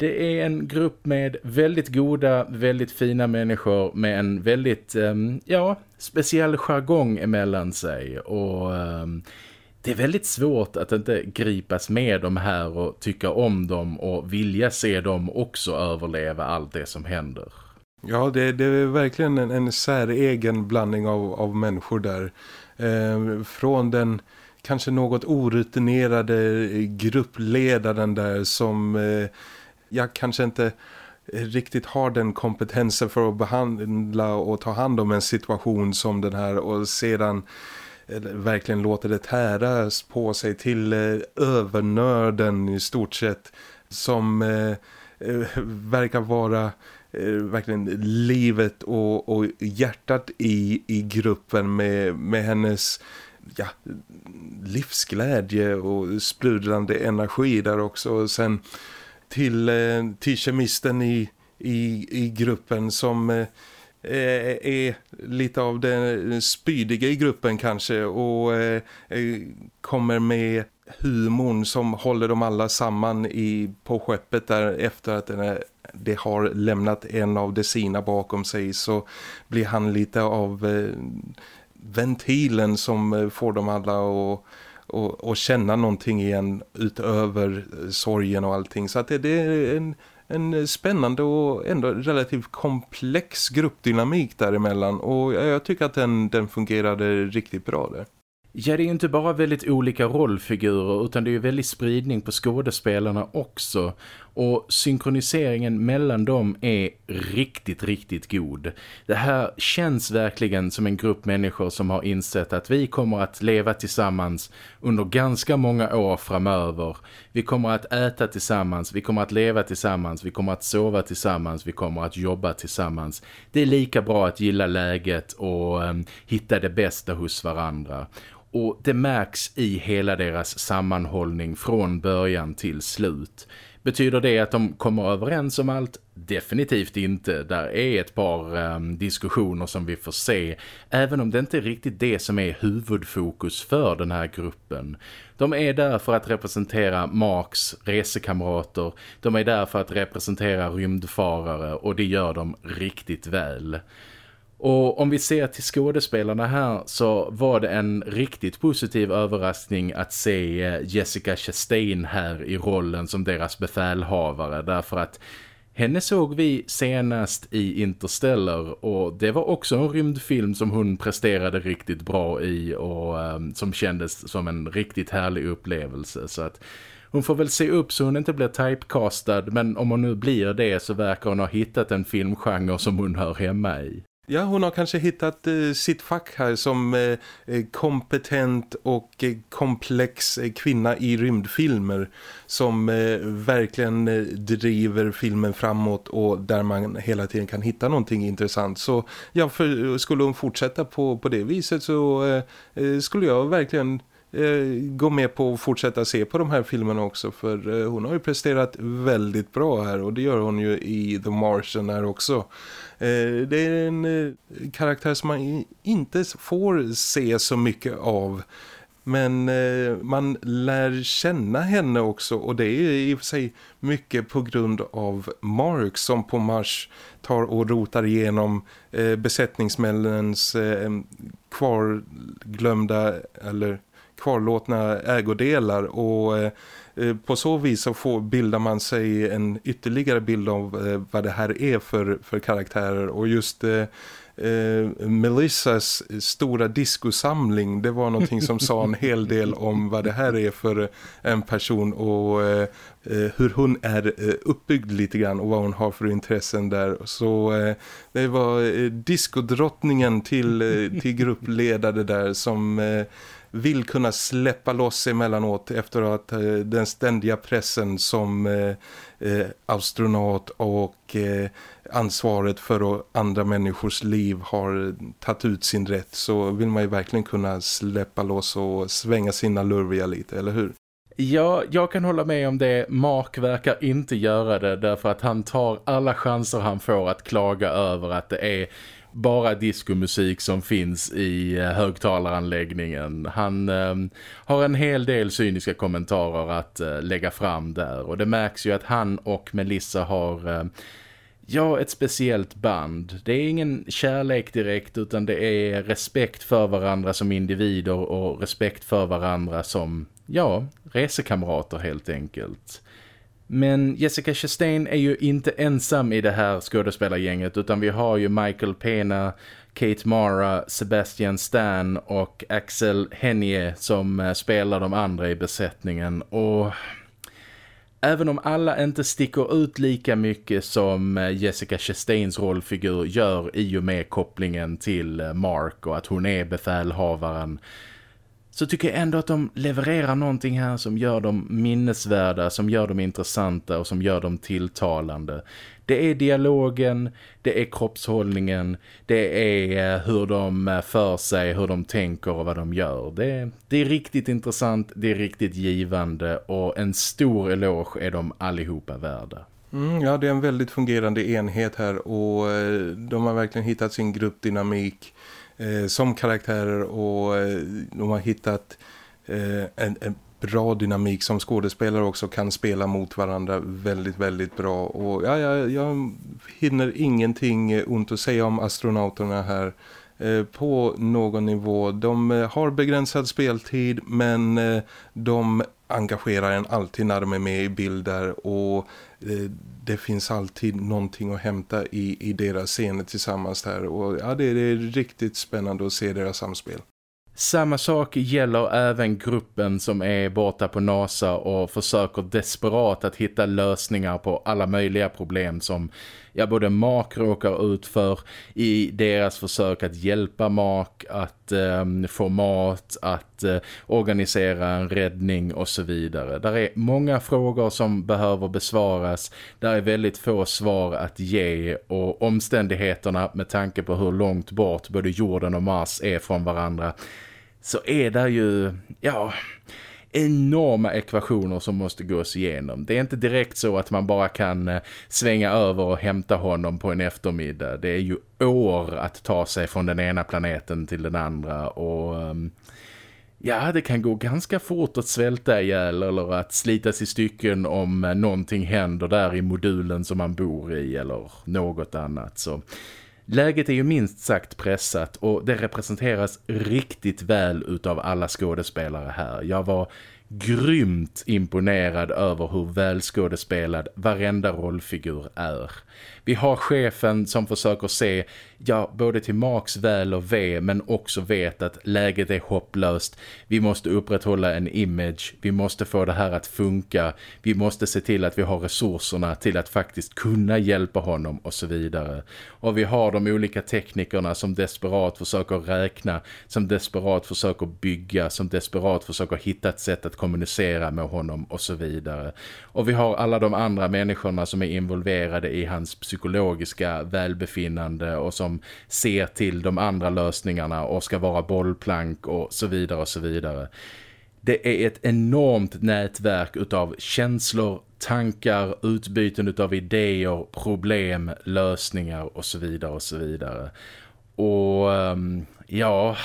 Speaker 1: Det är en grupp med väldigt goda, väldigt fina människor med en väldigt, um, ja, speciell jargong emellan sig och um, det är väldigt svårt att inte gripas med dem här och tycka om dem och vilja se dem också överleva allt det som händer.
Speaker 2: Ja, det, det är verkligen en, en säregen blandning av, av människor där. Eh, från den kanske något orutinerade gruppledaren där som eh, jag kanske inte riktigt har den kompetensen för att behandla och ta hand om en situation som den här och sedan verkligen låter det täras på sig till eh, övernörden i stort sett som eh, eh verkar vara eh, verkligen livet och, och hjärtat i, i gruppen med, med hennes ja, livsglädje och sprudlande energi där också. Och sen till, eh, till kemisten i, i, i gruppen som eh, eh är lite av den spydiga i gruppen kanske och eh, eh, kommer med humorn som håller dem alla samman i, på skeppet där efter att den är, det har lämnat en av de sina bakom sig så blir han lite av eh, ventilen som får dem alla att och, och känna någonting igen utöver eh, sorgen och allting. Så att det, det är en, en spännande och ändå relativt komplex gruppdynamik däremellan och jag tycker att den, den fungerade riktigt bra där.
Speaker 1: Ja, det är ju inte bara väldigt olika rollfigurer utan det är ju väldigt spridning på skådespelarna också. Och synkroniseringen mellan dem är riktigt, riktigt god. Det här känns verkligen som en grupp människor som har insett att vi kommer att leva tillsammans under ganska många år framöver. Vi kommer att äta tillsammans, vi kommer att leva tillsammans, vi kommer att sova tillsammans, vi kommer att jobba tillsammans. Det är lika bra att gilla läget och eh, hitta det bästa hos varandra. Och det märks i hela deras sammanhållning från början till slut. Betyder det att de kommer överens om allt? Definitivt inte. Där är ett par um, diskussioner som vi får se. Även om det inte är riktigt det som är huvudfokus för den här gruppen. De är där för att representera Marks resekamrater. De är där för att representera rymdfarare och det gör de riktigt väl. Och om vi ser till skådespelarna här så var det en riktigt positiv överraskning att se eh, Jessica Chastain här i rollen som deras befälhavare därför att Henne såg vi senast i Interstellar och det var också en rymdfilm som hon presterade riktigt bra i och um, som kändes som en riktigt härlig upplevelse så att hon får väl se upp så hon inte blir typecastad men om hon nu blir det så verkar hon ha hittat en filmgenre som hon hör hemma i.
Speaker 2: Ja, hon har kanske hittat eh, sitt fack här som eh, eh, kompetent och eh, komplex eh, kvinna i rymdfilmer som eh, verkligen eh, driver filmen framåt och där man hela tiden kan hitta någonting intressant. Så ja, för, eh, skulle hon fortsätta på, på det viset så skulle jag verkligen gå med på att fortsätta se på de här filmerna också för hon har ju presterat väldigt bra här och det gör hon ju i The Martian här också. Eh, det är en eh, karaktär som man inte får se så mycket av. Men eh, man lär känna henne också. Och det är i och för sig mycket på grund av Mark som på Mars tar och rotar igenom eh, besättningsmännens eh, kvarglömda eller kvarlåtna ägodelar. Och eh, Eh, på så vis så får, bildar man sig en ytterligare bild av eh, vad det här är för, för karaktärer. Och just eh, eh, Melissas stora diskosamling det var någonting som sa en hel del om vad det här är för en person och eh, eh hur hon är eh, uppbyggd lite grann och vad hon har för intressen där. Så eh, det var eh, diskodrottningen till, till gruppledare där som vill kunna släppa loss emellanåt efter att eh, den ständiga pressen som eh, eh astronaut och eh, ansvaret för andra människors liv har tagit ut sin rätt så vill man ju verkligen kunna släppa loss och svänga sina lurviga lite, eller hur?
Speaker 1: Ja, jag kan hålla med om det. Mark verkar inte göra det därför att han tar alla chanser han får att klaga över att det är bara diskomusik som finns i eh, högtalaranläggningen. Han eh, har en hel del cyniska kommentarer att eh, lägga fram där och det märks ju att han och Melissa har... Eh, Ja, ett speciellt band. Det är ingen kärlek direkt utan det är respekt för varandra som individer och respekt för varandra som, ja, resekamrater helt enkelt. Men Jessica Chastain är ju inte ensam i det här skådespelargänget utan vi har ju Michael Pena, Kate Mara, Sebastian Stan och Axel Hennie som eh, spelar de andra i besättningen. Och... Även om alla inte sticker ut lika mycket som eh, Jessica Chastains rollfigur gör i och med kopplingen till eh, Mark och att hon är befälhavaren så tycker jag ändå att de levererar någonting här som gör dem minnesvärda, som gör dem intressanta och som gör dem tilltalande. Det är dialogen, det är kroppshållningen, det är eh, hur de eh, för sig, hur de tänker och vad de gör. Det, det är riktigt intressant, det är riktigt givande och en stor eloge är de allihopa värda.
Speaker 2: Mm, ja, det är en väldigt fungerande enhet här och eh, de har verkligen hittat sin gruppdynamik eh, som karaktärer och eh, de har hittat eh, en, en bra dynamik som skådespelare också kan spela mot varandra väldigt, väldigt bra. Och ja, jag, jag hinner ingenting ont att säga om astronauterna här eh, på någon nivå. De eh, har begränsad speltid men eh, de engagerar en alltid när de är med i bilder och eh, det finns alltid någonting att hämta i, i deras scener tillsammans här och ja, det, det är riktigt spännande att se deras samspel.
Speaker 1: Samma sak gäller även gruppen som är borta på NASA och försöker desperat att hitta lösningar på alla möjliga problem som ja, både Mark råkar ut för i deras försök att hjälpa Mark att eh, få mat, att eh, organisera en räddning och så vidare. Där är många frågor som behöver besvaras. Där är väldigt få svar att ge och omständigheterna med tanke på hur långt bort både jorden och Mars är från varandra så är det ju, ja, enorma ekvationer som måste gås igenom. Det är inte direkt så att man bara kan eh, svänga över och hämta honom på en eftermiddag. Det är ju år att ta sig från den ena planeten till den andra och... Ehm, ja, det kan gå ganska fort att svälta ihjäl eller att slitas i stycken om eh, någonting händer där i modulen som man bor i eller något annat. Så Läget är ju minst sagt pressat och det representeras riktigt väl utav alla skådespelare här. Jag var grymt imponerad över hur välskådespelad varenda rollfigur är. Vi har chefen som försöker se, ja, både till Marks väl och ve men också vet att läget är hopplöst. Vi måste upprätthålla en image, vi måste få det här att funka, vi måste se till att vi har resurserna till att faktiskt kunna hjälpa honom och så vidare. Och vi har de olika teknikerna som desperat försöker räkna, som desperat försöker bygga, som desperat försöker hitta ett sätt att kommunicera med honom och så vidare. Och vi har alla de andra människorna som är involverade i hans psykologiska välbefinnande och som ser till de andra lösningarna och ska vara bollplank och så vidare och så vidare. Det är ett enormt nätverk utav känslor, tankar, utbyten av idéer, problem, lösningar och så vidare och så vidare. Och ehm, ja,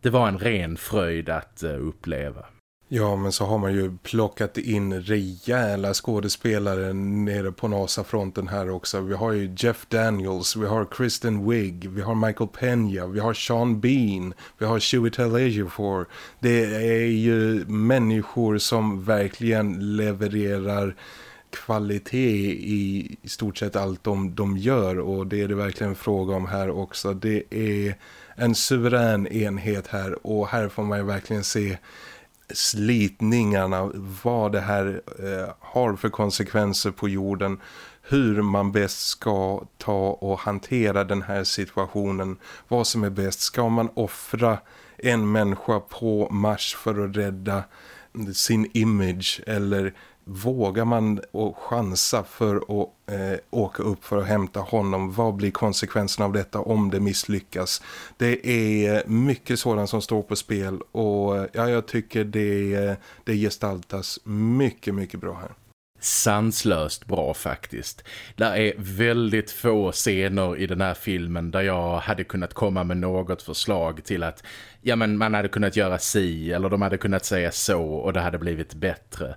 Speaker 1: det var en ren fröjd att eh, uppleva.
Speaker 2: Ja, men så har man ju plockat in rejäla skådespelare nere på NASA-fronten här också. Vi har ju Jeff Daniels, vi har Kristen Wiig, vi har Michael Pena, vi har Sean Bean, vi har Chiwetel Ejiofor. Det är ju människor som verkligen levererar kvalitet i stort sett allt de, de gör och det är det verkligen fråga om här också. Det är en suverän enhet här och här får man ju verkligen se slitningarna, vad det här eh, har för konsekvenser på jorden, hur man bäst ska ta och hantera den här situationen, vad som är bäst. Ska man offra en människa på Mars för att rädda sin image eller vågar man och chansa för att eh, åka upp för att hämta honom? Vad blir konsekvenserna av detta om det misslyckas? Det är mycket sådant som står på spel och ja, jag tycker det, det gestaltas mycket, mycket bra här
Speaker 1: sanslöst bra faktiskt. Det är väldigt få scener i den här filmen där jag hade kunnat komma med något förslag till att ja men man hade kunnat göra si eller de hade kunnat säga så och det hade blivit bättre.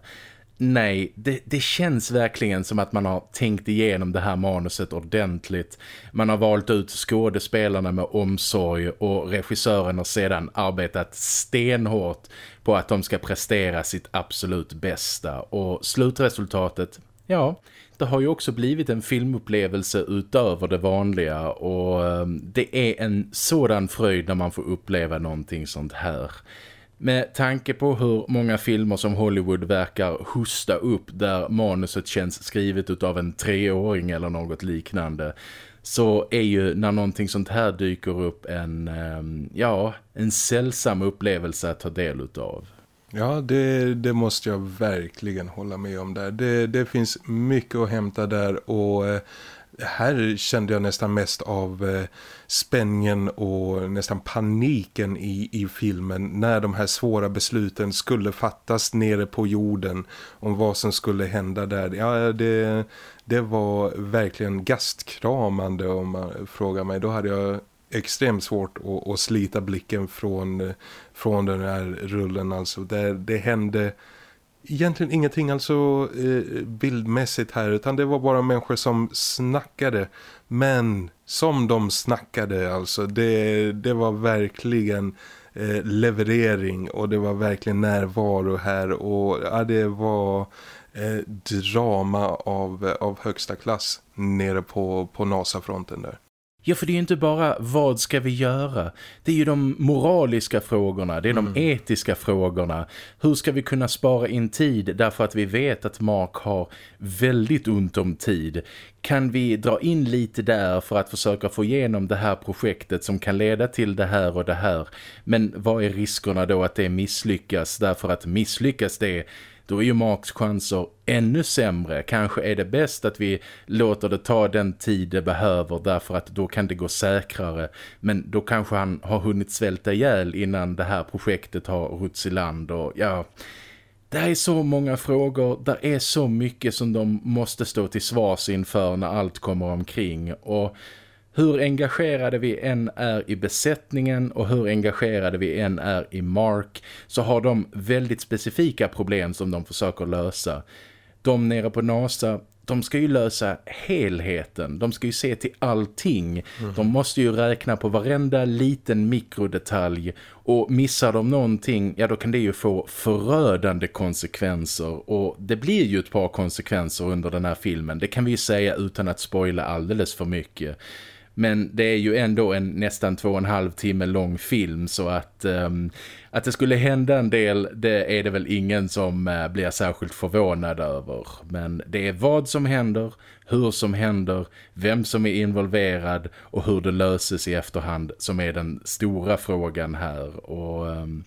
Speaker 1: Nej, det, det, känns verkligen som att man har tänkt igenom det här manuset ordentligt. Man har valt ut skådespelarna med omsorg och regissören har sedan arbetat stenhårt på att de ska prestera sitt absolut bästa. Och slutresultatet, ja, det har ju också blivit en filmupplevelse utöver det vanliga och ehm, det är en sådan fröjd när man får uppleva någonting sånt här. Med tanke på hur många filmer som Hollywood verkar hosta upp där manuset känns skrivet av en treåring eller något liknande så är ju när någonting sånt här dyker upp en, ehm, ja, en sällsam upplevelse att ta del utav.
Speaker 2: Ja, det, det måste jag verkligen hålla med om där. Det, det finns mycket att hämta där och eh, här kände jag nästan mest av eh, spänningen och nästan paniken i, i filmen när de här svåra besluten skulle fattas nere på jorden om vad som skulle hända där. Ja, det, det var verkligen gastkramande om man frågar mig. Då hade jag extremt svårt att, att slita blicken från, från den här rullen. Alltså, det, det hände egentligen ingenting alltså eh, bildmässigt här utan det var bara människor som snackade men som de snackade alltså det, det var verkligen eh, leverering och det var verkligen närvaro här och ja, det var eh, drama av, av högsta klass nere på, på NASA-fronten där.
Speaker 1: Ja, för det är ju inte bara vad ska vi göra? Det är ju de moraliska frågorna, det är mm. de etiska frågorna. Hur ska vi kunna spara in tid därför att vi vet att Mark har väldigt ont om tid? Kan vi dra in lite där för att försöka få igenom det här projektet som kan leda till det här och det här? Men vad är riskerna då att det misslyckas? Därför att misslyckas det då är ju Marks chanser ännu sämre. Kanske är det bäst att vi låter det ta den tid det behöver därför att då kan det gå säkrare. Men då kanske han har hunnit svälta ihjäl innan det här projektet har ruts i land och ja... Det är så många frågor, där är så mycket som de måste stå till svars inför när allt kommer omkring och hur engagerade vi än är i besättningen och hur engagerade vi än är i Mark så har de väldigt specifika problem som de försöker lösa. De nere på NASA de ska ju lösa helheten. De ska ju se till allting. Mm. De måste ju räkna på varenda liten mikrodetalj. Och missar de någonting, ja då kan det ju få förödande konsekvenser. Och det blir ju ett par konsekvenser under den här filmen. Det kan vi ju säga utan att spoila alldeles för mycket. Men det är ju ändå en nästan två och en halv timme lång film så att, um, att det skulle hända en del det är det väl ingen som uh, blir särskilt förvånad över. Men det är vad som händer, hur som händer, vem som är involverad och hur det löses i efterhand som är den stora frågan här. Och... Um,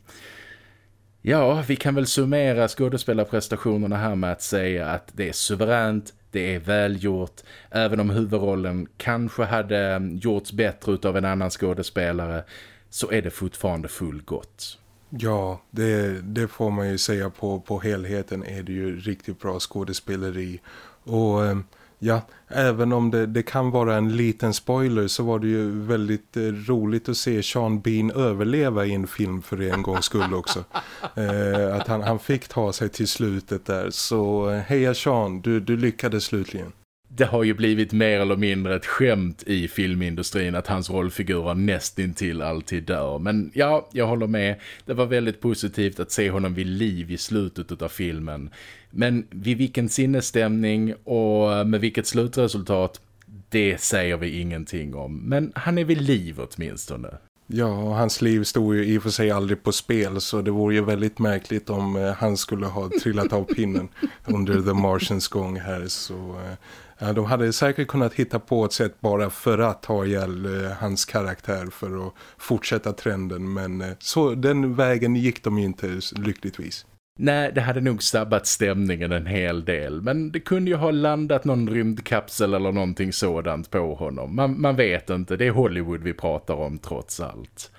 Speaker 1: Ja, vi kan väl summera skådespelarprestationerna här med att säga att det är suveränt, det är välgjort. Även om huvudrollen kanske hade mm, gjorts bättre av en annan skådespelare så är det fortfarande fullgott.
Speaker 2: Ja, det, det får man ju säga på, på helheten är det ju riktigt bra skådespeleri. Och eh, Ja, även om det, det, kan vara en liten spoiler så var det ju väldigt eh, roligt att se Sean Bean överleva i en film för en gångs skull också. Eh, att han, han fick ta sig till slutet där. Så eh, heja Sean, du, du lyckades slutligen
Speaker 1: det har ju blivit mer eller mindre ett skämt i filmindustrin att hans rollfigurer nästintill alltid dör. Men ja, jag håller med. Det var väldigt positivt att se honom vid liv i slutet av filmen. Men vid vilken sinnesstämning och med vilket slutresultat, det säger vi ingenting om. Men han är vid liv åtminstone.
Speaker 2: Ja, hans liv stod ju i och för sig aldrig på spel så det vore ju väldigt märkligt om eh, han skulle ha trillat av pinnen under The Martians gång här så eh, Ja, de hade säkert kunnat hitta på ett sätt bara för att ta ihjäl eh, hans karaktär för att fortsätta trenden. Men eh, så den vägen gick de inte lyckligtvis.
Speaker 1: Nej, det hade nog sabbat stämningen en hel del. Men det kunde ju ha landat någon rymdkapsel eller någonting sådant på honom. Man, man vet inte, det är Hollywood vi pratar om trots allt.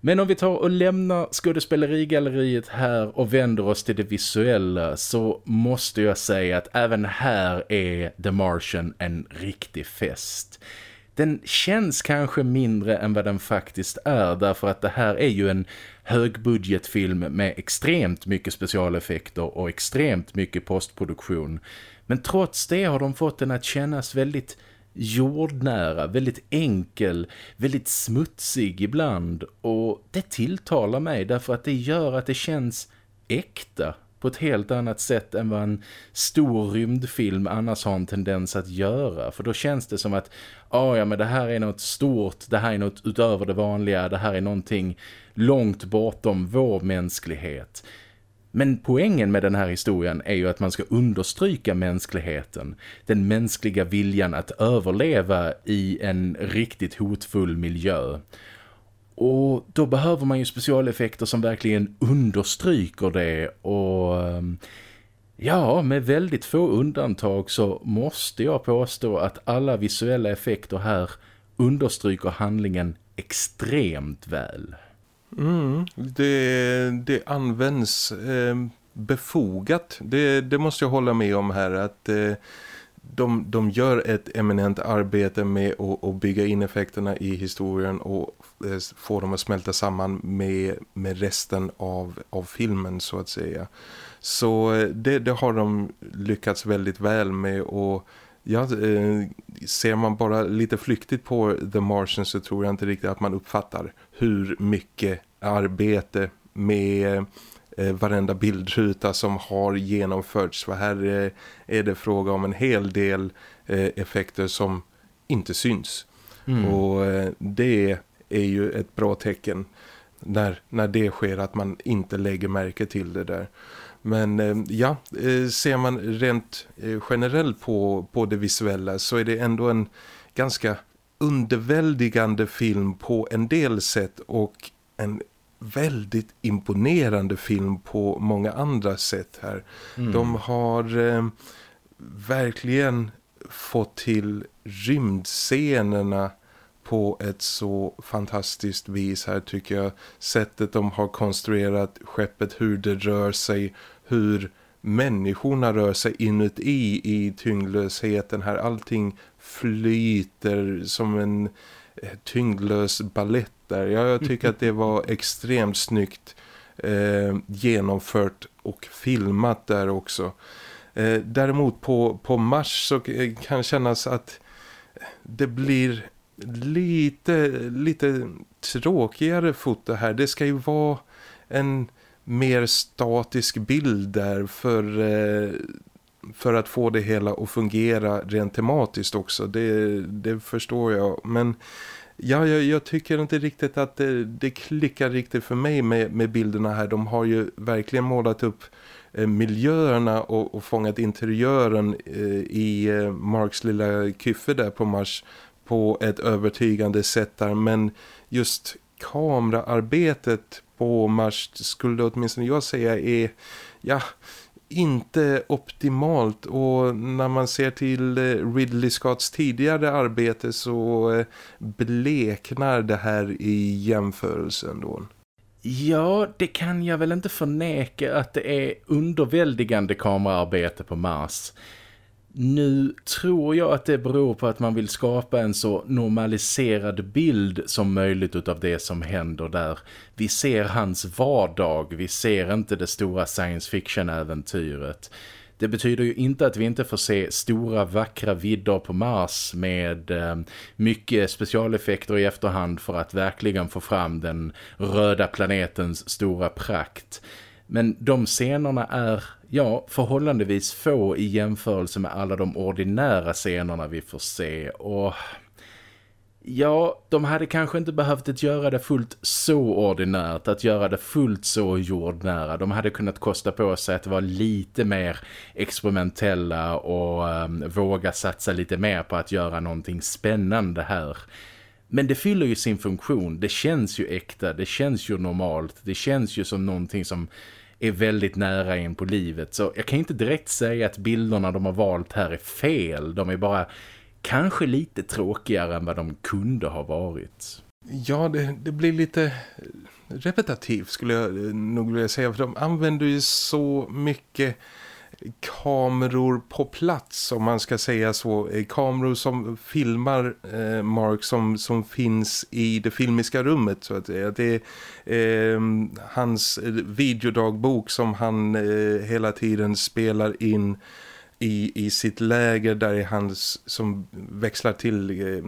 Speaker 1: Men om vi tar och lämnar skådespelerigalleriet här och vänder oss till det visuella så måste jag säga att även här är The Martian en riktig fest. Den känns kanske mindre än vad den faktiskt är därför att det här är ju en högbudgetfilm med extremt mycket specialeffekter och extremt mycket postproduktion. Men trots det har de fått den att kännas väldigt jordnära, väldigt enkel, väldigt smutsig ibland och det tilltalar mig därför att det gör att det känns äkta på ett helt annat sätt än vad en stor rymdfilm annars har en tendens att göra. För då känns det som att ah, ja, men det här är något stort, det här är något utöver det vanliga, det här är någonting långt bortom vår mänsklighet. Men poängen med den här historien är ju att man ska understryka mänskligheten. Den mänskliga viljan att överleva i en riktigt hotfull miljö. Och då behöver man ju specialeffekter som verkligen understryker det och... Ehm, ja, med väldigt få undantag så måste jag påstå att alla visuella effekter här understryker handlingen extremt väl.
Speaker 2: Mm, det, det används eh, befogat. Det, det måste jag hålla med om här att eh, de, de gör ett eminent arbete med att, att bygga in effekterna i historien och eh, få dem att smälta samman med, med resten av, av filmen så att säga. Så eh, det, det har de lyckats väldigt väl med och Ja, eh, ser man bara lite flyktigt på The Martian så tror jag inte riktigt att man uppfattar hur mycket arbete med eh, varenda bildruta som har genomförts. För här eh, är det fråga om en hel del eh, effekter som inte syns. Mm. Och det är ju ett bra tecken när, när det sker att man inte lägger märke till det där. Men eh, ja, eh, ser man rent eh, generellt på, på det visuella så är det ändå en ganska underväldigande film på en del sätt och en väldigt imponerande film på många andra sätt här. Mm. De har eh, verkligen fått till rymdscenerna på ett så fantastiskt vis här tycker jag. Sättet de har konstruerat skeppet, hur det rör sig, hur människorna rör sig inuti i tyngdlösheten här. Allting flyter som en eh, tyngdlös ballett där. Jag tycker att det var extremt snyggt eh, genomfört och filmat där också. Eh, däremot på, på Mars så kan kännas att det blir lite, lite tråkigare foto här. Det ska ju vara en mer statisk bild där för, eh, för att få det hela att fungera rent tematiskt också. Det, det förstår jag. Men ja, jag, jag tycker inte riktigt att det, det klickar riktigt för mig med, med bilderna här. De har ju verkligen målat upp eh, miljöerna och, och fångat interiören eh, i eh, Marks lilla kyffe där på Mars på ett övertygande sätt där. Men just kameraarbetet på Mars skulle åtminstone jag säga är ja, inte optimalt och när man ser till eh, Ridley Scotts tidigare arbete så eh, bleknar det här i jämförelsen då.
Speaker 1: Ja, det kan jag väl inte förneka att det är underväldigande kameraarbete på Mars. Nu tror jag att det beror på att man vill skapa en så normaliserad bild som möjligt av det som händer där. Vi ser hans vardag, vi ser inte det stora science fiction-äventyret. Det betyder ju inte att vi inte får se stora vackra vidder på Mars med eh, mycket specialeffekter i efterhand för att verkligen få fram den röda planetens stora prakt. Men de scenerna är ja, förhållandevis få i jämförelse med alla de ordinära scenerna vi får se och... Ja, de hade kanske inte behövt att göra det fullt så ordinärt, att göra det fullt så jordnära. De hade kunnat kosta på sig att vara lite mer experimentella och um, våga satsa lite mer på att göra någonting spännande här. Men det fyller ju sin funktion, det känns ju äkta, det känns ju normalt, det känns ju som någonting som är väldigt nära in på livet. Så jag kan inte direkt säga att bilderna de har valt här är fel. De är bara kanske lite tråkigare än vad de kunde ha varit.
Speaker 2: Ja, det, det blir lite eh, repetitivt skulle jag eh, nog vilja säga. För de använder ju så mycket kameror på plats om man ska säga så. Eh, kameror som filmar eh, Mark som, som finns i det filmiska rummet så att säga. Det är ehm, eh, hans videodagbok som han eh, hela tiden spelar in i, i sitt läger där är hans som växlar till eh,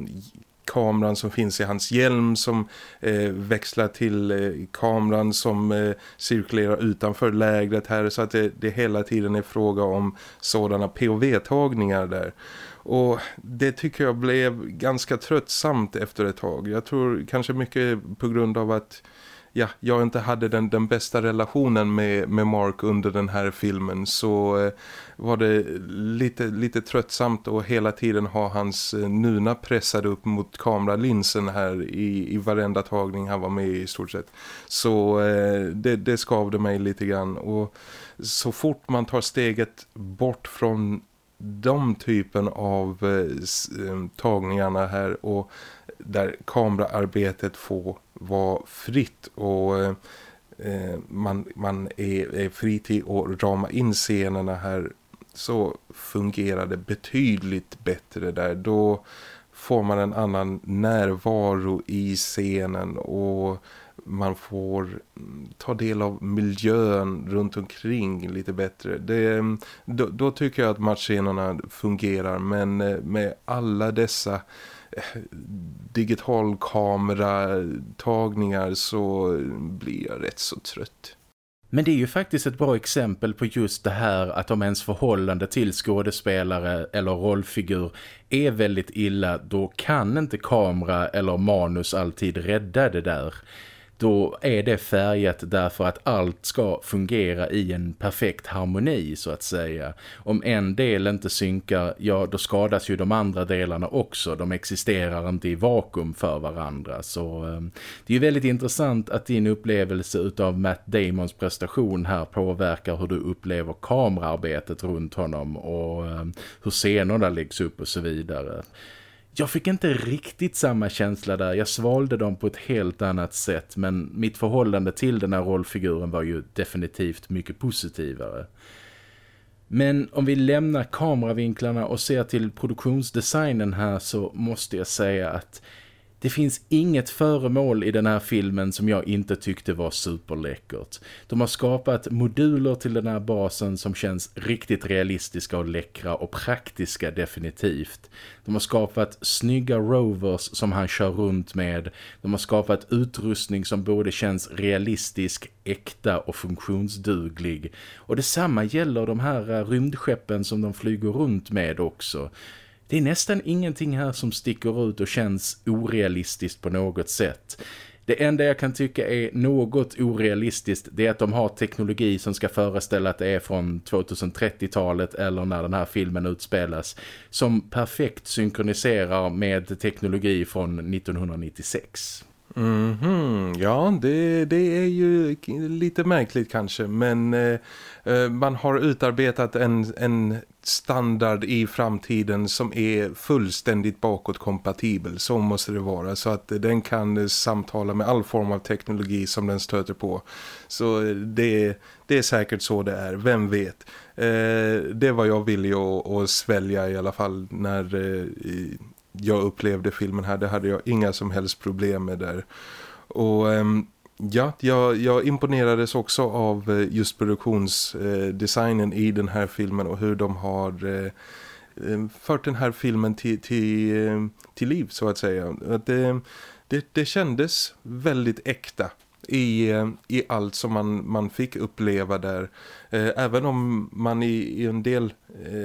Speaker 2: kameran som finns i hans hjälm som eh, växlar till eh, kameran som eh, cirkulerar utanför lägret här så att det, det hela tiden är fråga om sådana POV-tagningar där. Och det tycker jag blev ganska tröttsamt efter ett tag. Jag tror kanske mycket på grund av att ja, jag inte hade den, den bästa relationen med, med Mark under den här filmen så eh, var det lite, lite tröttsamt att hela tiden ha hans eh, nuna pressad upp mot kameralinsen här i, i varenda tagning han var med i, i stort sett. Så eh, det, det skavde mig lite grann och så fort man tar steget bort från de typen av eh, eh tagningarna här och där kameraarbetet får vara fritt och eh, man, man är, är fri till att rama in scenerna här så fungerar det betydligt bättre där. Då får man en annan närvaro i scenen och man får mm, ta del av miljön runt omkring lite bättre. Det, då, då tycker jag att matchscenerna fungerar men eh, med alla dessa Eh, digitalkameratagningar så blir jag rätt så trött.
Speaker 1: Men det är ju faktiskt ett bra exempel på just det här att om ens förhållande till skådespelare eller rollfigur är väldigt illa då kan inte kamera eller manus alltid rädda det där då är det färgat därför att allt ska fungera i en perfekt harmoni så att säga. Om en del inte synkar, ja då skadas ju de andra delarna också. De existerar inte i vakuum för varandra. Så eh, det är ju väldigt intressant att din upplevelse utav Matt Damons prestation här påverkar hur du upplever kamerarbetet runt honom och eh, hur scenerna läggs upp och så vidare jag fick inte riktigt samma känsla där. Jag svalde dem på ett helt annat sätt. Men mitt förhållande till den här rollfiguren var ju definitivt mycket positivare. Men om vi lämnar kameravinklarna och ser till produktionsdesignen här så måste jag säga att det finns inget föremål i den här filmen som jag inte tyckte var superläckert. De har skapat moduler till den här basen som känns riktigt realistiska och läckra och praktiska definitivt. De har skapat snygga rovers som han kör runt med. De har skapat utrustning som både känns realistisk, äkta och funktionsduglig. Och detsamma gäller de här eh, rymdskeppen som de flyger runt med också. Det är nästan ingenting här som sticker ut och känns orealistiskt på något sätt. Det enda jag kan tycka är något orealistiskt det är att de har teknologi som ska föreställa att det är från 2030-talet eller när den här filmen utspelas som perfekt synkroniserar med teknologi från 1996.
Speaker 2: Mm -hmm. Ja, det, det är ju lite märkligt kanske men eh, eh man har utarbetat en, en standard i framtiden som är fullständigt bakåtkompatibel. Så måste det vara så att den kan samtala med all form av teknologi som den stöter på. Så det, det är säkert så det är, vem vet. Eh, det var jag villig att, att svälja i alla fall när eh, jag upplevde filmen här. Det hade jag inga som helst problem med där. Och ehm, ja, jag, jag imponerades också av eh, just produktionsdesignen eh, i den här filmen och hur de har eh, fört den här filmen till, till, till liv så att säga. Det, det, det kändes väldigt äkta i, i allt som man, man fick uppleva där. Även om man i, i en del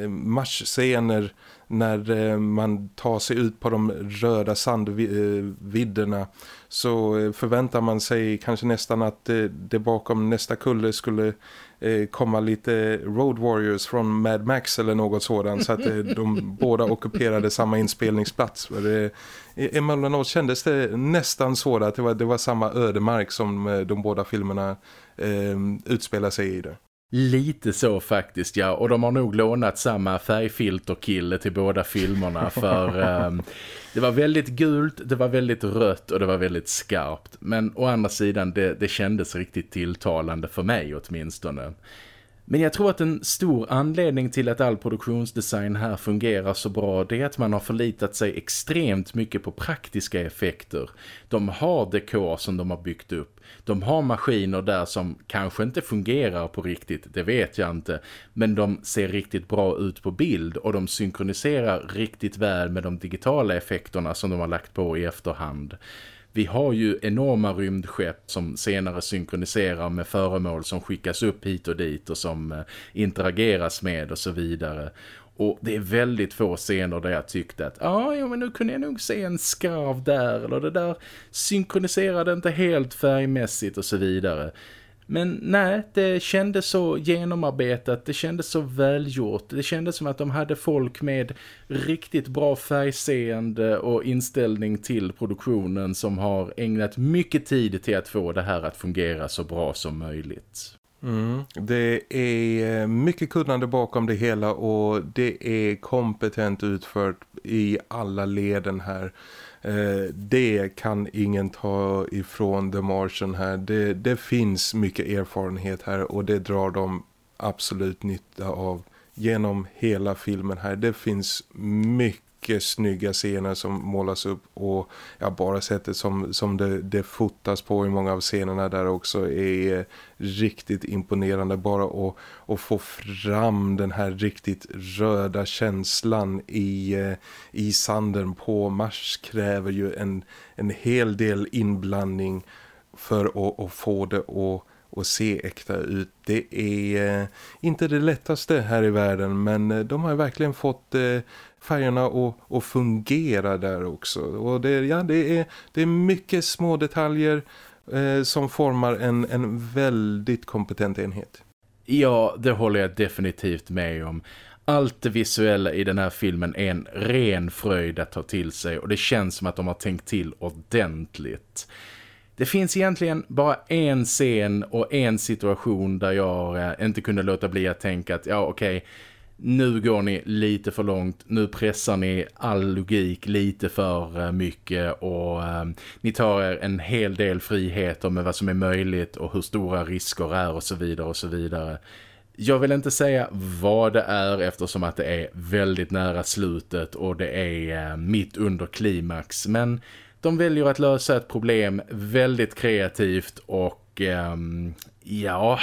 Speaker 2: marschscener när man tar sig ut på de röda sandvidderna så förväntar man sig kanske nästan att eh, det bakom nästa kulle skulle eh, komma lite Road Warriors från Mad Max eller något sådant så att de båda ockuperade samma inspelningsplats. Emellanåt kändes det nästan så att det var, det var samma ödemark som de båda filmerna eh, utspelar sig i det.
Speaker 1: Lite så faktiskt, ja. Och de har nog lånat samma färgfilterkille till båda filmerna för um, det var väldigt gult, det var väldigt rött och det var väldigt skarpt. Men å andra sidan, det, det kändes riktigt tilltalande för mig åtminstone. Men jag tror att en stor anledning till att all produktionsdesign här fungerar så bra det är att man har förlitat sig extremt mycket på praktiska effekter. De har dekor som de har byggt upp. De har maskiner där som kanske inte fungerar på riktigt, det vet jag inte. Men de ser riktigt bra ut på bild och de synkroniserar riktigt väl med de digitala effekterna som de har lagt på i efterhand. Vi har ju enorma rymdskepp som senare synkroniserar med föremål som skickas upp hit och dit och som eh, interageras med och så vidare. Och det är väldigt få scener där jag tyckte att ah, ja, men nu kunde jag nog se en skarv där eller det där synkroniserade inte helt färgmässigt och så vidare. Men nej, det kändes så genomarbetat, det kändes så välgjort. Det kändes som att de hade folk med riktigt bra färgseende och inställning till produktionen som har ägnat mycket tid till att få det här att fungera så bra som möjligt.
Speaker 2: Mm, det är eh, mycket kunnande bakom det hela och det är kompetent utfört i alla leden här. Eh, det kan ingen ta ifrån The Martian här. Det, det finns mycket erfarenhet här och det drar de absolut nytta av genom hela filmen här. Det finns mycket mycket snygga scener som målas upp och ja, bara sättet som, som det, det fotas på i många av scenerna där också är riktigt imponerande bara att, att få fram den här riktigt röda känslan i, eh, i sanden på Mars kräver ju en, en hel del inblandning för att, att få det att och se äkta ut. Det är eh, inte det lättaste här i världen men eh, de har verkligen fått eh, färgerna och, och fungera där också. Och det, ja, det, är, det är mycket små detaljer eh, som formar en, en väldigt kompetent enhet.
Speaker 1: Ja, det håller jag definitivt med om. Allt det visuella i den här filmen är en ren fröjd att ta till sig och det känns som att de har tänkt till ordentligt. Det finns egentligen bara en scen och en situation där jag eh, inte kunde låta bli att tänka att ja okej, okay, nu går ni lite för långt, nu pressar ni all logik lite för eh, mycket och eh, ni tar er en hel del friheter med vad som är möjligt och hur stora risker är och så vidare och så vidare. Jag vill inte säga vad det är eftersom att det är väldigt nära slutet och det är eh, mitt under klimax men de väljer att lösa ett problem väldigt kreativt och eh, ja,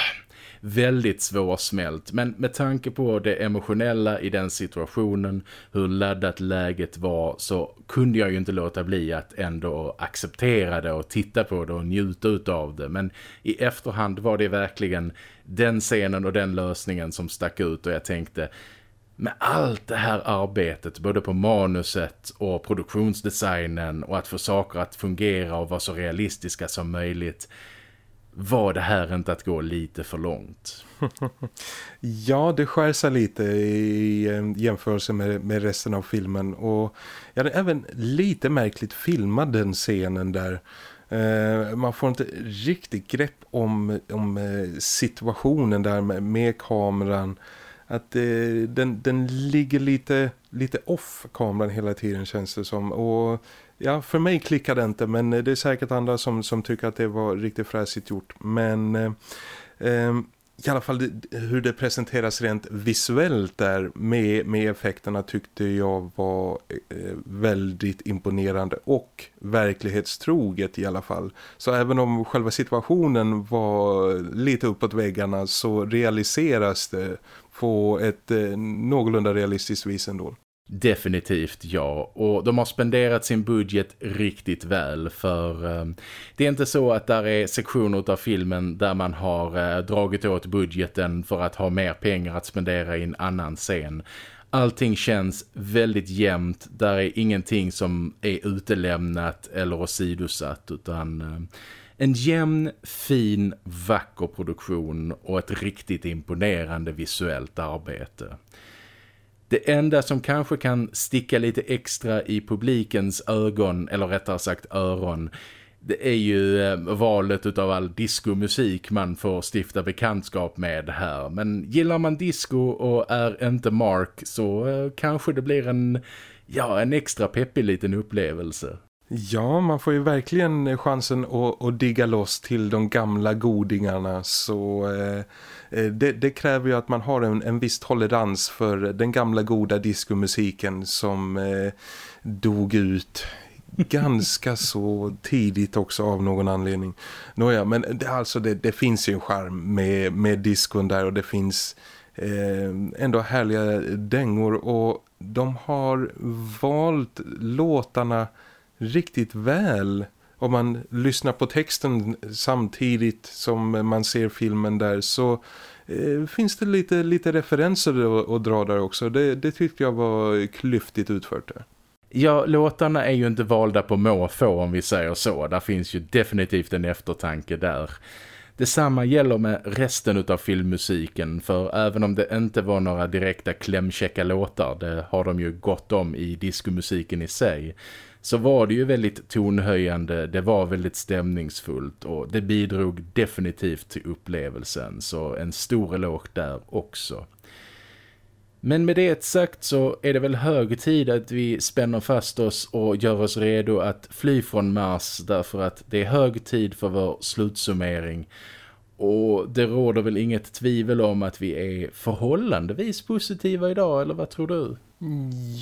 Speaker 1: väldigt svårsmält. Men med tanke på det emotionella i den situationen, hur laddat läget var så kunde jag ju inte låta bli att ändå acceptera det och titta på det och njuta av det. Men i efterhand var det verkligen den scenen och den lösningen som stack ut och jag tänkte med allt det här arbetet, både på manuset och produktionsdesignen och att få saker att fungera och vara så realistiska som möjligt var det här inte att gå lite för långt?
Speaker 2: ja, det skär sig lite i eh, jämförelse med, med resten av filmen och ja, det är även lite märkligt filmad den scenen där. Eh, man får inte riktigt grepp om, om eh, situationen där med, med kameran att eh, den, den ligger lite, lite off kameran hela tiden känns det som. Och ja, för mig klickar det inte men eh, det är säkert andra som, som tycker att det var riktigt fräsigt gjort. Men eh, ehm, i alla fall hur det presenteras rent visuellt där med, med effekterna tyckte jag var eh, väldigt imponerande och verklighetstroget i alla fall. Så även om själva situationen var lite uppåt väggarna så realiseras det på ett eh, någorlunda realistiskt vis ändå.
Speaker 1: Definitivt ja och de har spenderat sin budget riktigt väl för eh, det är inte så att där är sektioner av filmen där man har eh, dragit åt budgeten för att ha mer pengar att spendera i en annan scen. Allting känns väldigt jämnt, där är ingenting som är utelämnat eller åsidosatt utan eh, en jämn, fin, vacker produktion och ett riktigt imponerande visuellt arbete. Det enda som kanske kan sticka lite extra i publikens ögon, eller rättare sagt öron, det är ju eh, valet av all diskomusik man får stifta bekantskap med här. Men gillar man disco och är inte Mark så eh, kanske det blir en, ja, en extra peppig liten upplevelse.
Speaker 2: Ja, man får ju verkligen chansen att, att digga loss till de gamla godingarna så eh, eh, det, det, kräver ju att man har en, en viss tolerans för den gamla goda diskomusiken som eh, dog ut ganska så tidigt också av någon anledning. Nåja, men det, alltså det, det finns ju en charm med, med diskon där och det finns eh, ändå härliga dängor och de har valt låtarna riktigt väl om man lyssnar på texten samtidigt som man ser filmen där så eh, finns det lite, lite referenser att, att dra där också. Det, det tyckte jag var klyftigt utfört där.
Speaker 1: Ja, låtarna är ju inte valda på måfå om vi säger så. Där finns ju definitivt en eftertanke där. Detsamma gäller med resten av filmmusiken för även om det inte var några direkta klämkäcka låtar, det har de ju gott om i diskomusiken i sig, så var det ju väldigt tonhöjande, det var väldigt stämningsfullt och det bidrog definitivt till upplevelsen så en stor eloge där också. Men med det sagt så är det väl hög tid att vi spänner fast oss och gör oss redo att fly från Mars därför att det är hög tid för vår slutsummering. Och det råder väl inget tvivel om att vi är förhållandevis positiva idag, eller vad tror du?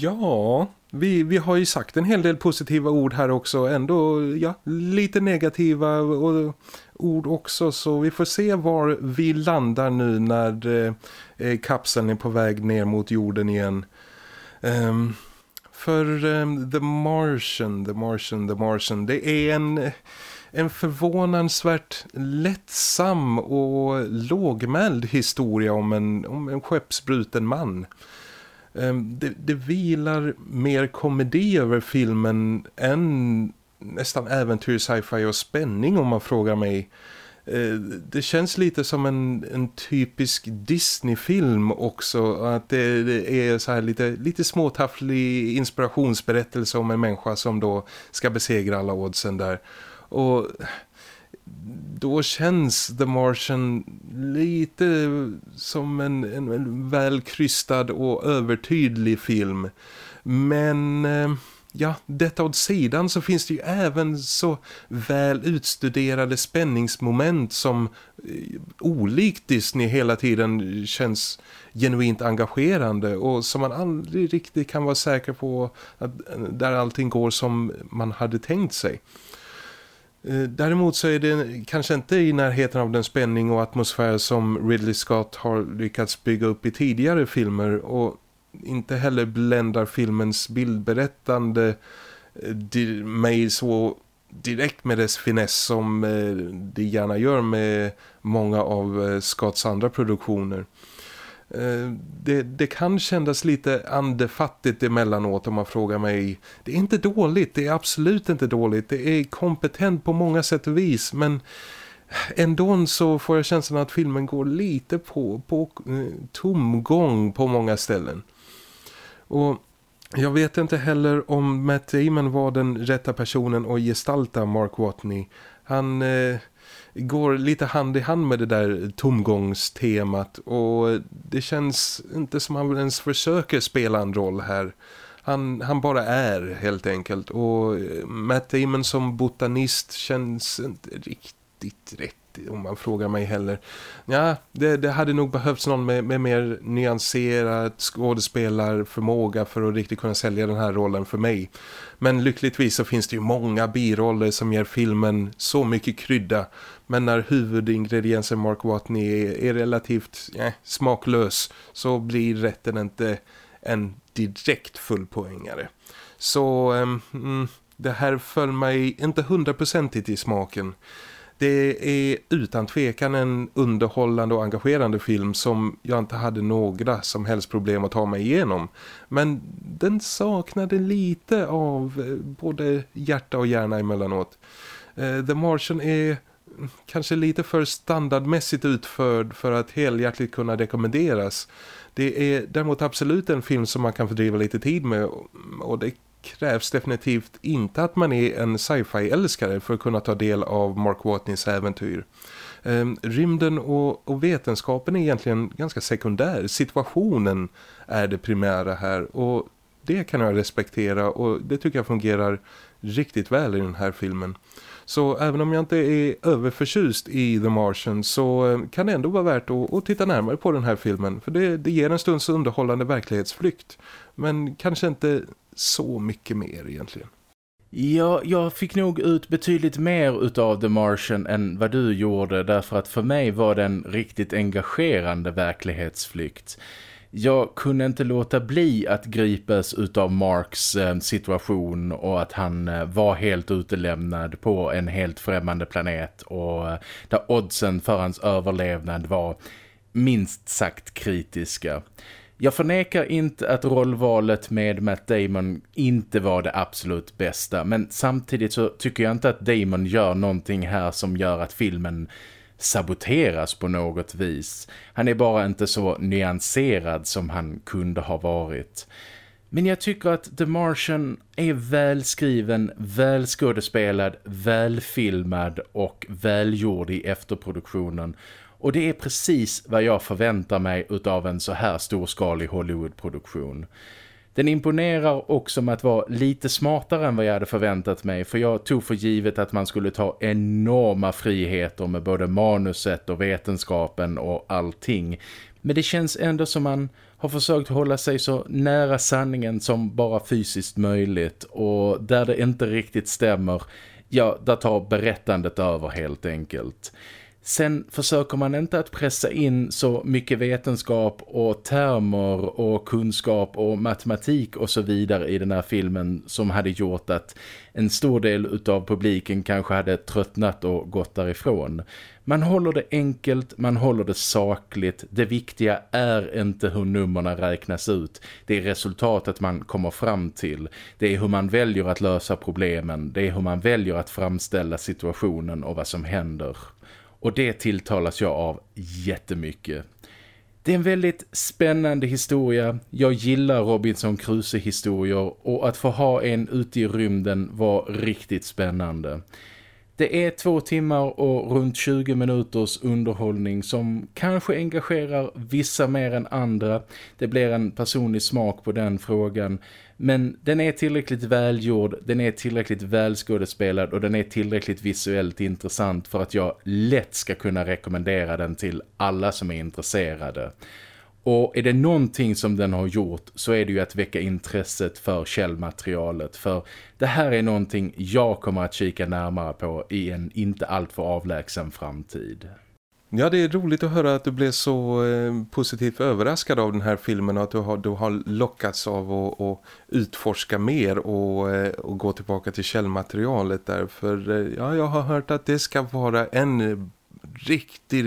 Speaker 2: Ja, vi, vi har ju sagt en hel del positiva ord här också. Ändå ja, lite negativa och, ord också. Så vi får se var vi landar nu när eh, eh kapseln är på väg ner mot jorden igen. Um, för um, The Martian, The Martian, The Martian. Det är en, en förvånansvärt lättsam och lågmäld historia om en, om en skeppsbruten man. Ehm, det, det vilar mer komedi över filmen än nästan äventyr, sci-fi och spänning om man frågar mig. Ehm, det känns lite som en, en typisk Disney-film också. Att det, det, är så här lite, lite småtafflig inspirationsberättelse om en människa som då ska besegra alla oddsen där. Och då känns The Martian lite som en, en, en välkrystad och övertydlig film. Men eh, ja, detta åt sidan så finns det ju även så väl utstuderade spänningsmoment som eh, olikt Disney hela tiden känns genuint engagerande och som man aldrig riktigt kan vara säker på att eh, där allting går som man hade tänkt sig. Eh, däremot så är det kanske inte i närheten av den spänning och atmosfär som Ridley Scott har lyckats bygga upp i tidigare filmer och inte heller bländar filmens bildberättande eh, mig så direkt med dess finess som eh, det gärna gör med många av Scotts andra produktioner. Eh, det, det, kan kännas lite andefattigt emellanåt om man frågar mig. Det är inte dåligt, det är absolut inte dåligt. Det är kompetent på många sätt och vis men ändå så får jag känslan att filmen går lite på, på eh, tomgång på många ställen. Och jag vet inte heller om Matt Damon var den rätta personen att gestalta Mark Watney. Han... Eh, går lite hand i hand med det där tomgångstemat och det känns inte som han ens försöker spela en roll här. Han, han bara är helt enkelt och eh, Matt Damon som botanist känns inte riktigt rätt om man frågar mig heller. Ja, det, det hade nog behövts någon med, med mer nyanserad skådespelarförmåga för att riktigt kunna sälja den här rollen för mig. Men lyckligtvis så finns det ju många biroller som ger filmen så mycket krydda. Men när huvudingrediensen Mark Watney är, är relativt eh, smaklös så blir rätten inte en direkt fullpoängare. Så ehm, mm, det här föll mig inte hundraprocentigt i smaken. Det är utan tvekan en underhållande och engagerande film som jag inte hade några som helst problem att ta mig igenom. Men den saknade lite av eh, både hjärta och hjärna emellanåt. Eh, The Martian är kanske lite för standardmässigt utförd för att helhjärtligt kunna rekommenderas. Det är däremot absolut en film som man kan fördriva lite tid med och det krävs definitivt inte att man är en sci-fi-älskare för att kunna ta del av Mark Watneys äventyr. Ehm, rymden och, och, vetenskapen är egentligen ganska sekundär. Situationen är det primära här och det kan jag respektera och det tycker jag fungerar riktigt väl i den här filmen. Så även om jag inte är överförtjust i The Martian så eh, kan det ändå vara värt att, att titta närmare på den här filmen. För det, det ger en stunds underhållande verklighetsflykt. Men kanske inte så mycket mer egentligen.
Speaker 1: Ja, jag fick nog ut betydligt mer utav The Martian än vad du gjorde därför att för mig var det en riktigt engagerande verklighetsflykt. Jag kunde inte låta bli att gripas utav Marks eh, situation och att han eh, var helt utelämnad på en helt främmande planet och eh, där oddsen för hans överlevnad var minst sagt kritiska. Jag förnekar inte att rollvalet med Matt Damon inte var det absolut bästa. Men samtidigt så tycker jag inte att Damon gör någonting här som gör att filmen saboteras på något vis. Han är bara inte så nyanserad som han kunde ha varit. Men jag tycker att The Martian är välskriven, välskådespelad, välfilmad och välgjord i efterproduktionen. Och det är precis vad jag förväntar mig utav en så här storskalig Hollywoodproduktion. Den imponerar också med att vara lite smartare än vad jag hade förväntat mig för jag tog för givet att man skulle ta enorma friheter med både manuset och vetenskapen och allting. Men det känns ändå som man har försökt hålla sig så nära sanningen som bara fysiskt möjligt och där det inte riktigt stämmer, ja, där tar berättandet över helt enkelt. Sen försöker man inte att pressa in så mycket vetenskap och termer och kunskap och matematik och så vidare i den här filmen som hade gjort att en stor del utav publiken kanske hade tröttnat och gått därifrån. Man håller det enkelt, man håller det sakligt. Det viktiga är inte hur nummerna räknas ut. Det är resultatet man kommer fram till. Det är hur man väljer att lösa problemen. Det är hur man väljer att framställa situationen och vad som händer. Och det tilltalas jag av jättemycket. Det är en väldigt spännande historia. Jag gillar Robinson Crusoe-historier och att få ha en ute i rymden var riktigt spännande. Det är två timmar och runt 20 minuters underhållning som kanske engagerar vissa mer än andra. Det blir en personlig smak på den frågan. Men den är tillräckligt välgjord, den är tillräckligt välskådespelad och den är tillräckligt visuellt intressant för att jag lätt ska kunna rekommendera den till alla som är intresserade. Och är det någonting som den har gjort så är det ju att väcka intresset för källmaterialet. För det här är någonting jag kommer att kika närmare på i en inte alltför avlägsen framtid.
Speaker 2: Ja, det är roligt att höra att du blev så eh, positivt överraskad av den här filmen och att du har, du har lockats av att, att utforska mer och, eh, och gå tillbaka till källmaterialet där. För eh, ja, jag har hört att det ska vara en riktig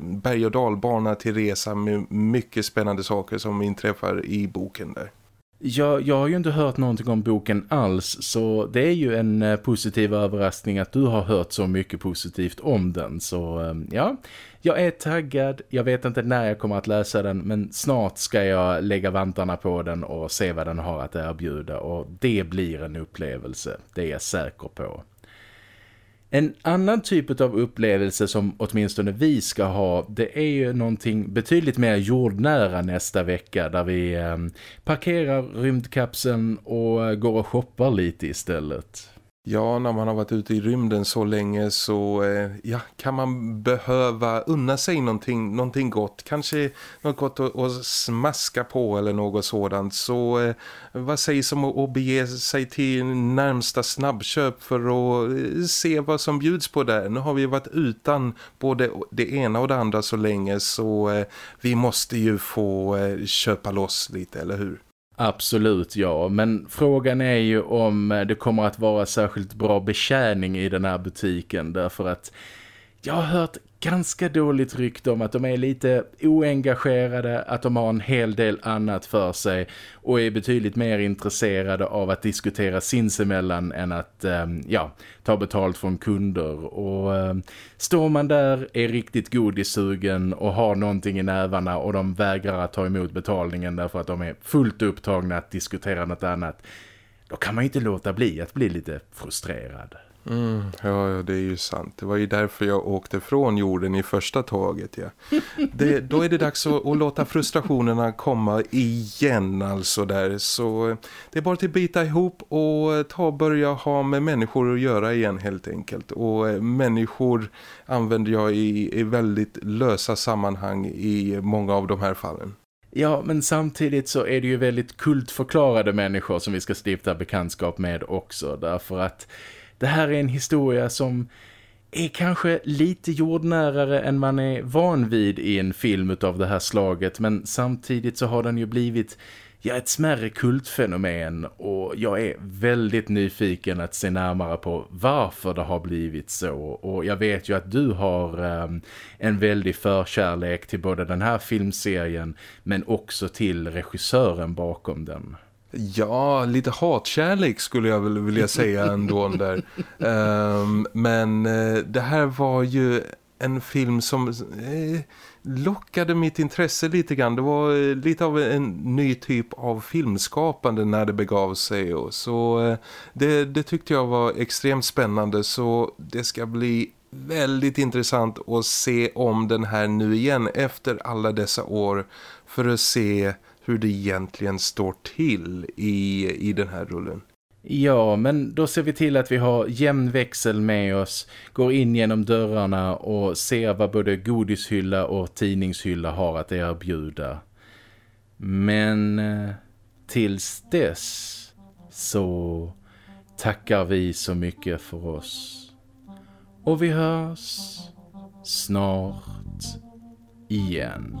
Speaker 2: berg- och dalbana till resa med mycket spännande saker som inträffar i boken där.
Speaker 1: Jag, jag har ju inte hört någonting om boken alls så det är ju en eh, positiv överraskning att du har hört så mycket positivt om den. Så ehm, ja, jag är taggad. Jag vet inte när jag kommer att läsa den men snart ska jag lägga vantarna på den och se vad den har att erbjuda och det blir en upplevelse, det är jag säker på. En annan typ av upplevelse som åtminstone vi ska ha det är ju någonting betydligt mer jordnära nästa vecka där vi eh, parkerar rymdkapseln och går och shoppar lite istället.
Speaker 2: Ja, när man har varit ute i rymden så länge så eh, ja, kan man behöva unna sig någonting, någonting gott. Kanske något gott att, att smaska på eller något sådant. Så eh, vad sägs om att, att bege sig till närmsta snabbköp för att eh, se vad som bjuds på där. Nu har vi varit utan både det ena och det andra så länge så eh, vi måste ju få eh, köpa loss lite, eller hur?
Speaker 1: Absolut, ja. Men frågan är ju om eh, det kommer att vara särskilt bra betjäning i den här butiken. Därför att jag har hört ganska dåligt rykte om att de är lite oengagerade, att de har en hel del annat för sig och är betydligt mer intresserade av att diskutera sinsemellan än att ehm, ja, ta betalt från kunder. Och ehm, står man där, är riktigt godisugen och har någonting i nävarna och de vägrar att ta emot betalningen därför att de är fullt upptagna att diskutera något annat, då kan man ju inte låta bli att bli lite frustrerad.
Speaker 2: Mm, ja, det är ju sant. Det var ju därför jag åkte från jorden i första taget. Ja. Det, då är det dags att, att, låta frustrationerna komma igen alltså där. Så det är bara att bita ihop och ta och börja ha med människor att göra igen helt enkelt. Och människor använder jag i, i väldigt lösa sammanhang i många av de här fallen.
Speaker 1: Ja, men samtidigt så är det ju väldigt kultförklarade människor som vi ska stifta bekantskap med också. Därför att det här är en historia som är kanske lite jordnärare än man är van vid i en film av det här slaget men samtidigt så har den ju blivit ja, ett smärre kultfenomen och jag är väldigt nyfiken att se närmare på varför det har blivit så och jag vet ju att du har um, en väldig förkärlek till både den här filmserien men också till regissören bakom den.
Speaker 2: Ja, lite hatkärlek skulle jag väl vilja säga ändå där. Um, men uh, det här var ju en film som uh, lockade mitt intresse lite grann. Det var uh, lite av en ny typ av filmskapande när det begav sig. Och så det, det tyckte jag var extremt spännande så det ska bli väldigt intressant att se om den här nu igen efter alla dessa år för att se hur det egentligen står till i, i den här rullen.
Speaker 1: Ja, men då ser vi till att vi har jämn växel med oss, går in genom dörrarna och ser vad både godishylla och tidningshylla har att erbjuda. Men eh, tills dess så tackar vi så mycket för oss. Och vi hörs snart igen.